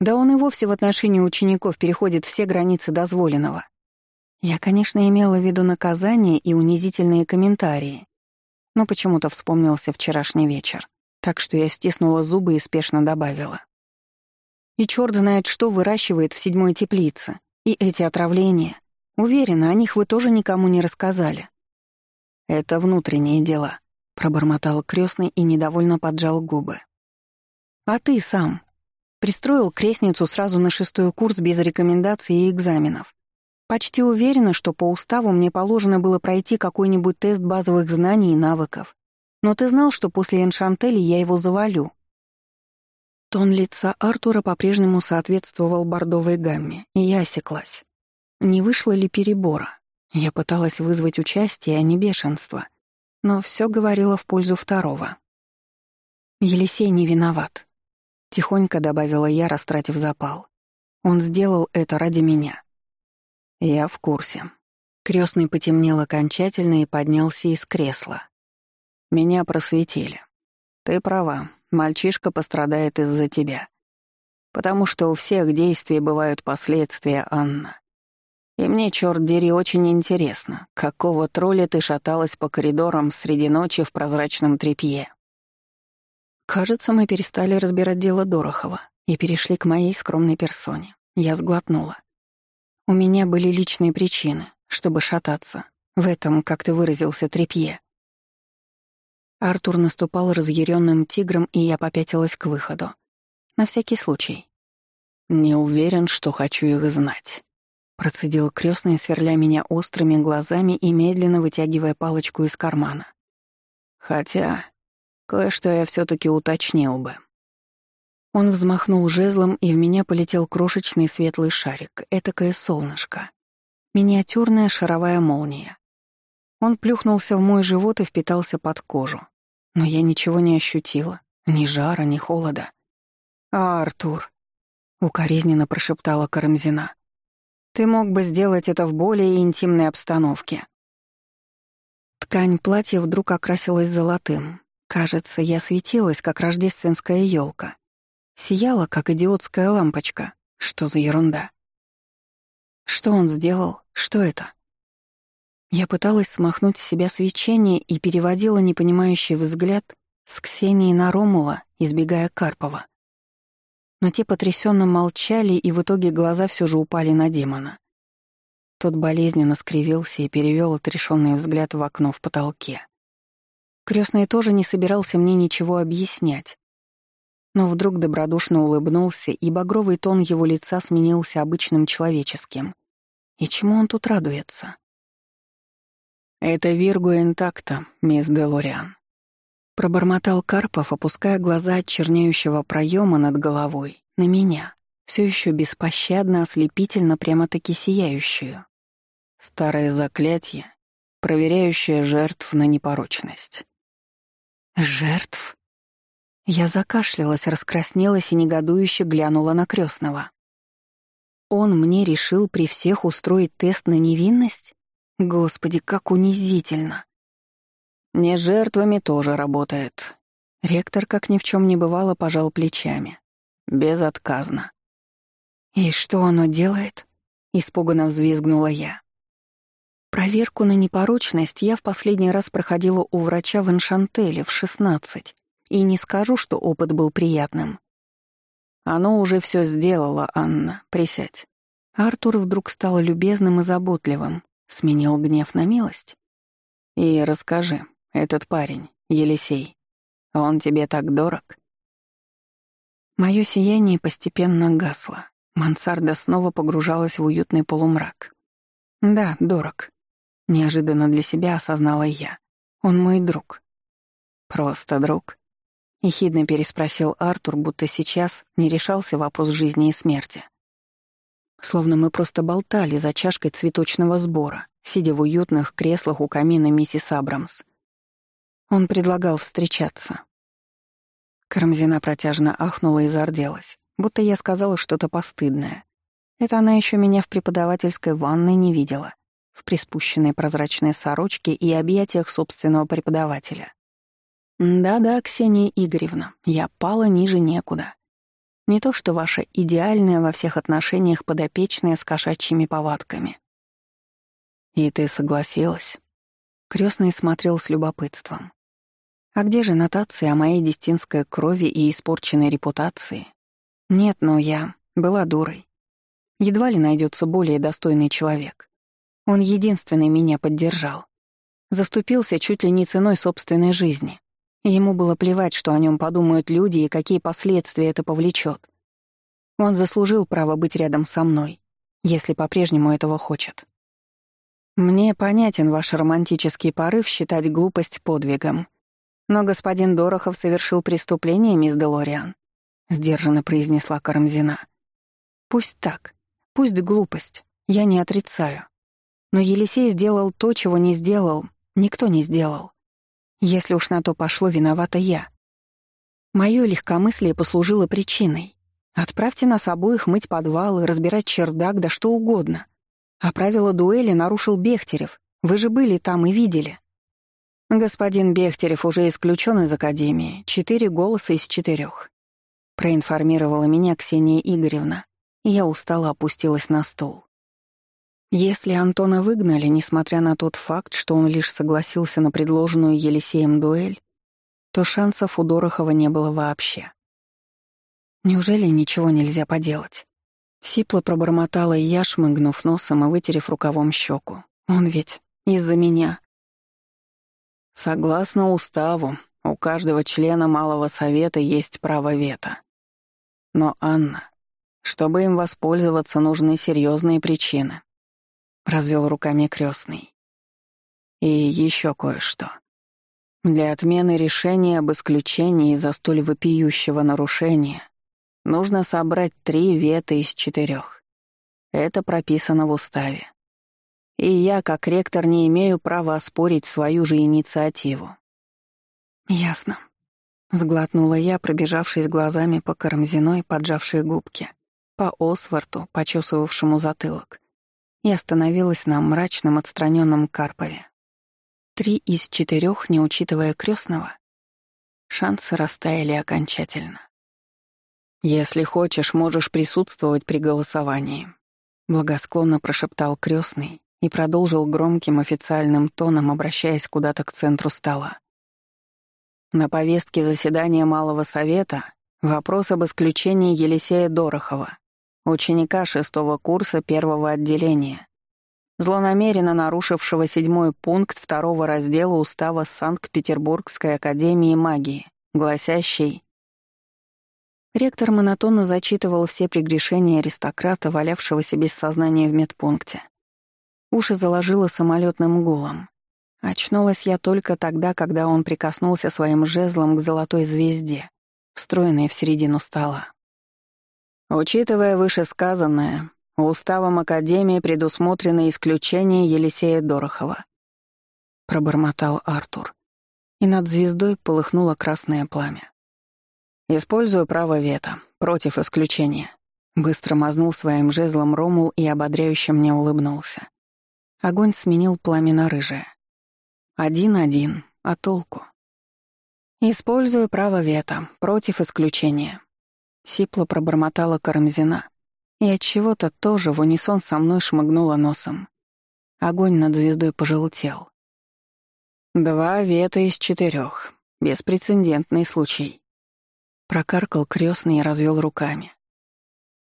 Да он и вовсе в отношении учеников переходит все границы дозволенного. Я, конечно, имела в виду наказание и унизительные комментарии, но почему-то вспомнился вчерашний вечер, так что я стиснула зубы и спешно добавила. И черт знает, что выращивает в седьмой теплице. И эти отравления. Уверена, о них вы тоже никому не рассказали. Это внутренние дела, пробормотал крестный и недовольно поджал губы. А ты сам пристроил крестницу сразу на шестой курс без рекомендаций и экзаменов. Почти уверена, что по уставу мне положено было пройти какой-нибудь тест базовых знаний и навыков. Но ты знал, что после Эншантели я его завалю. Тон лица Артура по-прежнему соответствовал бордовой гамме, и я осеклась. Не вышло ли перебора? Я пыталась вызвать участие, а не бешенство. Но все говорило в пользу второго. Елисей не виноват. Тихонько добавила я, растратив запал. Он сделал это ради меня. «Я в курсе». Крестный потемнел окончательно и поднялся из кресла. «Меня просветили. Ты права, мальчишка пострадает из-за тебя. Потому что у всех действий бывают последствия, Анна. И мне, черт дери, очень интересно, какого тролля ты шаталась по коридорам среди ночи в прозрачном тряпье. Кажется, мы перестали разбирать дело Дорохова и перешли к моей скромной персоне. Я сглотнула. У меня были личные причины, чтобы шататься. В этом, как ты выразился, трепье. Артур наступал разъяренным тигром, и я попятилась к выходу. На всякий случай. «Не уверен, что хочу их знать», — процедил крестный, сверля меня острыми глазами и медленно вытягивая палочку из кармана. «Хотя кое-что я все таки уточнил бы». Он взмахнул жезлом, и в меня полетел крошечный светлый шарик, этакое солнышко. Миниатюрная шаровая молния. Он плюхнулся в мой живот и впитался под кожу. Но я ничего не ощутила, ни жара, ни холода. «А, Артур», — укоризненно прошептала Карамзина, — «ты мог бы сделать это в более интимной обстановке». Ткань платья вдруг окрасилась золотым. Кажется, я светилась, как рождественская елка. Сияла, как идиотская лампочка. Что за ерунда? Что он сделал? Что это? Я пыталась смахнуть с себя свечение и переводила непонимающий взгляд с Ксении на Ромула, избегая Карпова. Но те потрясенно молчали, и в итоге глаза все же упали на демона. Тот болезненно скривился и перевел отрешенный взгляд в окно в потолке. Крестный тоже не собирался мне ничего объяснять, но вдруг добродушно улыбнулся, и багровый тон его лица сменился обычным человеческим. И чему он тут радуется? «Это Виргу интакта, мисс Делориан», — пробормотал Карпов, опуская глаза от чернеющего проема над головой на меня, все еще беспощадно, ослепительно, прямо-таки сияющую. Старое заклятие, проверяющее жертв на непорочность. «Жертв?» Я закашлялась, раскраснелась и негодующе глянула на крестного. Он мне решил при всех устроить тест на невинность? Господи, как унизительно. Не жертвами тоже работает. Ректор, как ни в чем не бывало, пожал плечами. Безотказно. «И что оно делает?» — испуганно взвизгнула я. Проверку на непорочность я в последний раз проходила у врача в Эншантеле в шестнадцать. И не скажу, что опыт был приятным. Оно уже все сделало, Анна, присядь. Артур вдруг стал любезным и заботливым, сменил гнев на милость. И расскажи, этот парень, Елисей, он тебе так дорог? Мое сияние постепенно гасло. Мансарда снова погружалась в уютный полумрак. «Да, дорог», — неожиданно для себя осознала я. «Он мой друг». «Просто друг?» — ехидно переспросил Артур, будто сейчас не решался вопрос жизни и смерти. Словно мы просто болтали за чашкой цветочного сбора, сидя в уютных креслах у камина миссис Абрамс. Он предлагал встречаться. Карамзина протяжно ахнула и зарделась, будто я сказала что-то постыдное. Это она еще меня в преподавательской ванной не видела, в приспущенной прозрачной сорочке и объятиях собственного преподавателя. Да-да, Ксения Игоревна, я пала ниже некуда. Не то что ваша идеальная во всех отношениях подопечная с кошачьими повадками. И ты согласилась? Крестный смотрел с любопытством. А где же нотации о моей дестинской крови и испорченной репутации? Нет, но я была дурой. Едва ли найдется более достойный человек. Он единственный меня поддержал. Заступился чуть ли не ценой собственной жизни. Ему было плевать, что о нем подумают люди и какие последствия это повлечет. Он заслужил право быть рядом со мной, если по-прежнему этого хочет. Мне понятен ваш романтический порыв считать глупость подвигом. Но господин Дорохов совершил преступление, мисс Делориан, сдержанно произнесла Карамзина. Пусть так, пусть глупость, я не отрицаю. Но Елисей сделал то, чего не сделал, никто не сделал. Если уж на то пошло, виновата я. Мое легкомыслие послужило причиной. Отправьте нас обоих мыть подвалы, разбирать чердак, да что угодно. А правила дуэли нарушил Бехтерев. Вы же были там и видели. Господин Бехтерев уже исключен из Академии. Четыре голоса из четырех. проинформировала меня Ксения Игоревна, я устало опустилась на стул. Если Антона выгнали, несмотря на тот факт, что он лишь согласился на предложенную Елисеем дуэль, то шансов у Дорохова не было вообще. Неужели ничего нельзя поделать? Сипло пробормотала я, шмыгнув носом и вытерев рукавом щеку. Он ведь из-за меня. Согласно уставу, у каждого члена Малого Совета есть право вето. Но, Анна, чтобы им воспользоваться, нужны серьезные причины. Развел руками крестный. И еще кое-что. Для отмены решения об исключении из-за столь вопиющего нарушения нужно собрать три вета из четырех. Это прописано в уставе. И я, как ректор, не имею права оспорить свою же инициативу. «Ясно», — сглотнула я, пробежавшись глазами по Карамзиной, поджавшей губки, по Осварту, почесывавшему затылок, и остановилась на мрачном отстраненном Карпове. Три из четырех, не учитывая крестного, шансы растаяли окончательно. «Если хочешь, можешь присутствовать при голосовании», — благосклонно прошептал крестный и продолжил громким официальным тоном, обращаясь куда-то к центру стола. На повестке заседания Малого Совета вопрос об исключении Елисея Дорохова, ученика шестого курса первого отделения, злонамеренно нарушившего седьмой пункт второго раздела Устава Санкт-Петербургской академии магии, гласящий Ректор монотонно зачитывал все прегрешения аристократа, валявшегося без сознания в медпункте. Уши заложило самолетным гулом. Очнулась я только тогда, когда он прикоснулся своим жезлом к золотой звезде, встроенной в середину стола. Учитывая вышесказанное, уставом Академии предусмотрено исключение Елисея Дорохова. Пробормотал Артур, и над звездой полыхнуло красное пламя. «Использую право вето, против исключения». Быстро мазнул своим жезлом Ромул и ободряюще мне улыбнулся. Огонь сменил пламя на рыжее. Один-один, а толку? Использую право вето, против исключения. Сипло пробормотала Карамзина, и от чего-то тоже в унисон со мной шмыгнула носом. Огонь над звездой пожелтел. Два вета из четырех. Беспрецедентный случай. Прокаркал крестный и развел руками.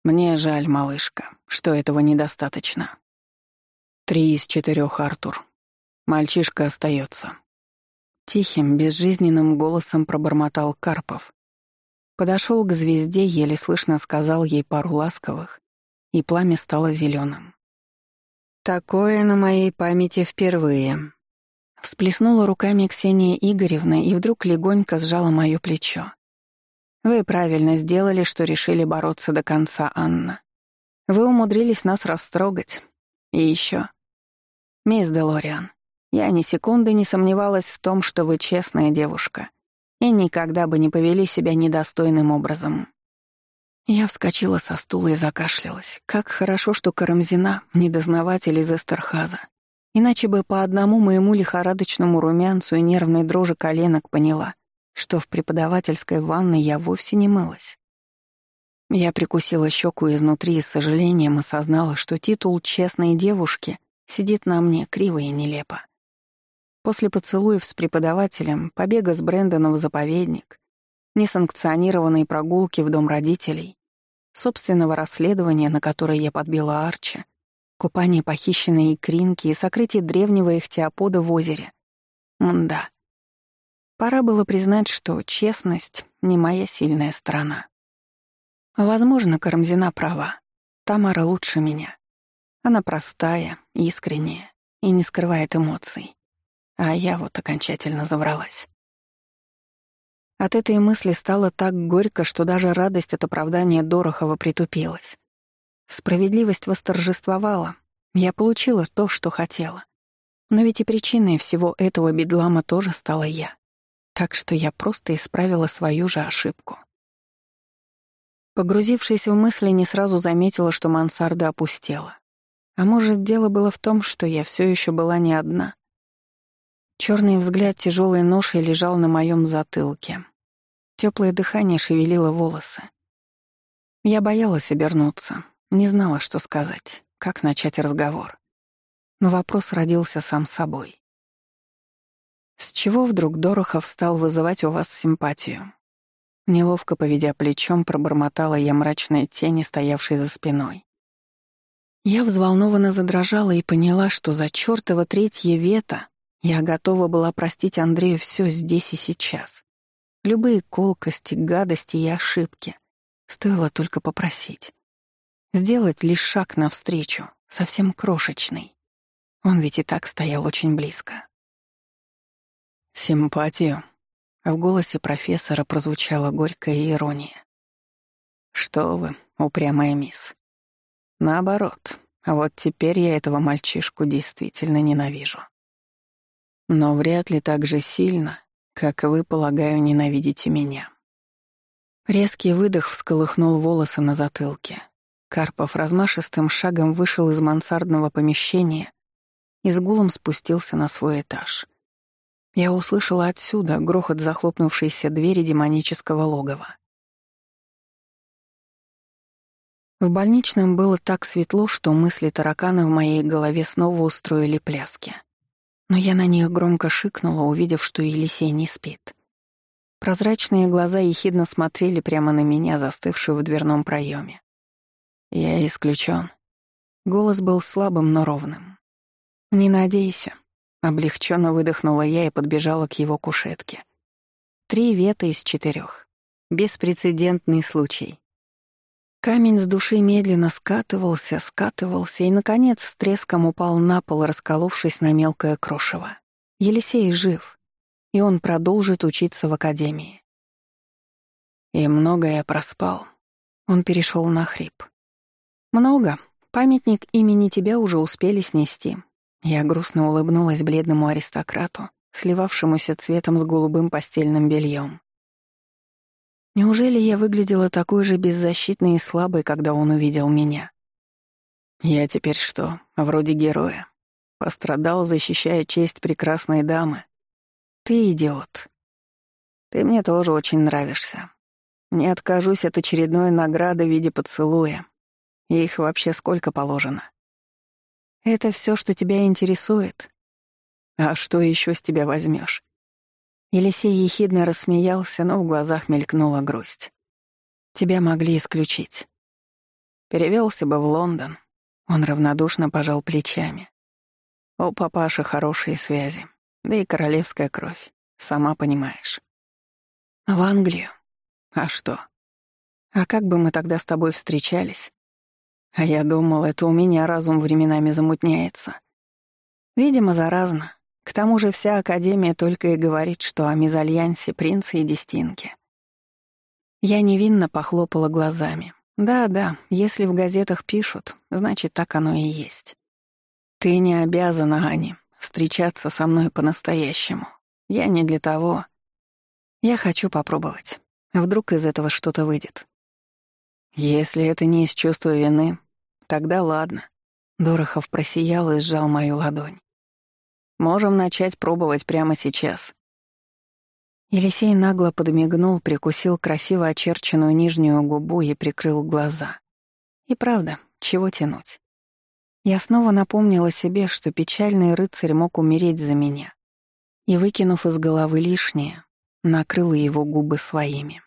Мне жаль, малышка, что этого недостаточно. Три из четырех, Артур. Мальчишка остается. Тихим, безжизненным голосом пробормотал Карпов. Подошел к звезде, еле слышно сказал ей пару ласковых, и пламя стало зеленым. «Такое на моей памяти впервые». Всплеснула руками Ксения Игоревна и вдруг легонько сжала мое плечо. «Вы правильно сделали, что решили бороться до конца, Анна. Вы умудрились нас растрогать. И еще, Мисс Делориан, я ни секунды не сомневалась в том, что вы честная девушка и никогда бы не повели себя недостойным образом. Я вскочила со стула и закашлялась. Как хорошо, что Карамзина — недознаватель из Эстерхаза. Иначе бы по одному моему лихорадочному румянцу и нервной дрожи коленок поняла, что в преподавательской ванной я вовсе не мылась. Я прикусила щеку изнутри и с сожалением осознала, что титул честной девушки сидит на мне криво и нелепо. После поцелуев с преподавателем, побега с Брэндоном в заповедник, несанкционированной прогулки в дом родителей, собственного расследования, на которое я подбила Арчи, купание похищенной икринки и сокрытие древнего ихтиопода в озере. Мда. Пора было признать, что честность — не моя сильная сторона. Возможно, Карамзина права. Тамара лучше меня. Она простая, искренняя и не скрывает эмоций. А я вот окончательно завралась. От этой мысли стало так горько, что даже радость от оправдания Дорохова притупилась. Справедливость восторжествовала. Я получила то, что хотела. Но ведь и причиной всего этого бедлама тоже стала я. Так что я просто исправила свою же ошибку. Погрузившись в мысли, не сразу заметила, что мансарда опустела. А может, дело было в том, что я все еще была не одна. Черный взгляд тяжелой ношей лежал на моем затылке. Теплое дыхание шевелило волосы. Я боялась обернуться, не знала, что сказать, как начать разговор. Но вопрос родился сам собой. С чего вдруг Дорохов стал вызывать у вас симпатию? Неловко поведя плечом, пробормотала я мрачной тени, стоявшей за спиной. Я взволнованно задрожала и поняла, что за чёртово третье вето я готова была простить Андрею все здесь и сейчас. Любые колкости, гадости и ошибки. Стоило только попросить. Сделать лишь шаг навстречу, совсем крошечный. Он ведь и так стоял очень близко. «Симпатию», в голосе профессора прозвучала горькая ирония. «Что вы, упрямая мисс. Наоборот, вот теперь я этого мальчишку действительно ненавижу. Но вряд ли так же сильно, как вы, полагаю, ненавидите меня». Резкий выдох всколыхнул волосы на затылке. Карпов размашистым шагом вышел из мансардного помещения и с гулом спустился на свой этаж — я услышала отсюда грохот захлопнувшейся двери демонического логова. В больничном было так светло, что мысли таракана в моей голове снова устроили пляски. Но я на них громко шикнула, увидев, что Елисей не спит. Прозрачные глаза ехидно смотрели прямо на меня, застывшую в дверном проеме. Я исключен. Голос был слабым, но ровным. «Не надейся», Облегченно выдохнула я и подбежала к его кушетке. Три вета из четырех. Беспрецедентный случай. Камень с души медленно скатывался, скатывался и, наконец, с треском упал на пол, расколовшись на мелкое крошево. Елисей жив, и он продолжит учиться в академии. И много я проспал. Он перешел на хрип. Много. Памятник имени тебя уже успели снести. Я грустно улыбнулась бледному аристократу, сливавшемуся цветом с голубым постельным бельем. Неужели я выглядела такой же беззащитной и слабой, когда он увидел меня? Я теперь что, вроде героя? Пострадал, защищая честь прекрасной дамы? Ты идиот. Ты мне тоже очень нравишься. Не откажусь от очередной награды в виде поцелуя. Их вообще сколько положено? Это все, что тебя интересует? А что еще с тебя возьмешь? Елисей ехидно рассмеялся, но в глазах мелькнула грусть. Тебя могли исключить. Перевелся бы в Лондон. Он равнодушно пожал плечами. У папаши хорошие связи, да и королевская кровь, сама понимаешь. В Англию? А что? А как бы мы тогда с тобой встречались? А я думал, это у меня разум временами замутняется. Видимо, заразно. К тому же вся Академия только и говорит, что о мезальянсе принца и дестинки. Я невинно похлопала глазами. Да-да, если в газетах пишут, значит, так оно и есть. Ты не обязана, Ани, встречаться со мной по-настоящему. Я не для того. Я хочу попробовать. Вдруг из этого что-то выйдет. Если это не из чувства вины, тогда ладно. Дорохов просиял и сжал мою ладонь. Можем начать пробовать прямо сейчас. Елисей нагло подмигнул, прикусил красиво очерченную нижнюю губу и прикрыл глаза. И правда, чего тянуть? Я снова напомнила себе, что печальный рыцарь мог умереть за меня. И, выкинув из головы лишнее, накрыла его губы своими.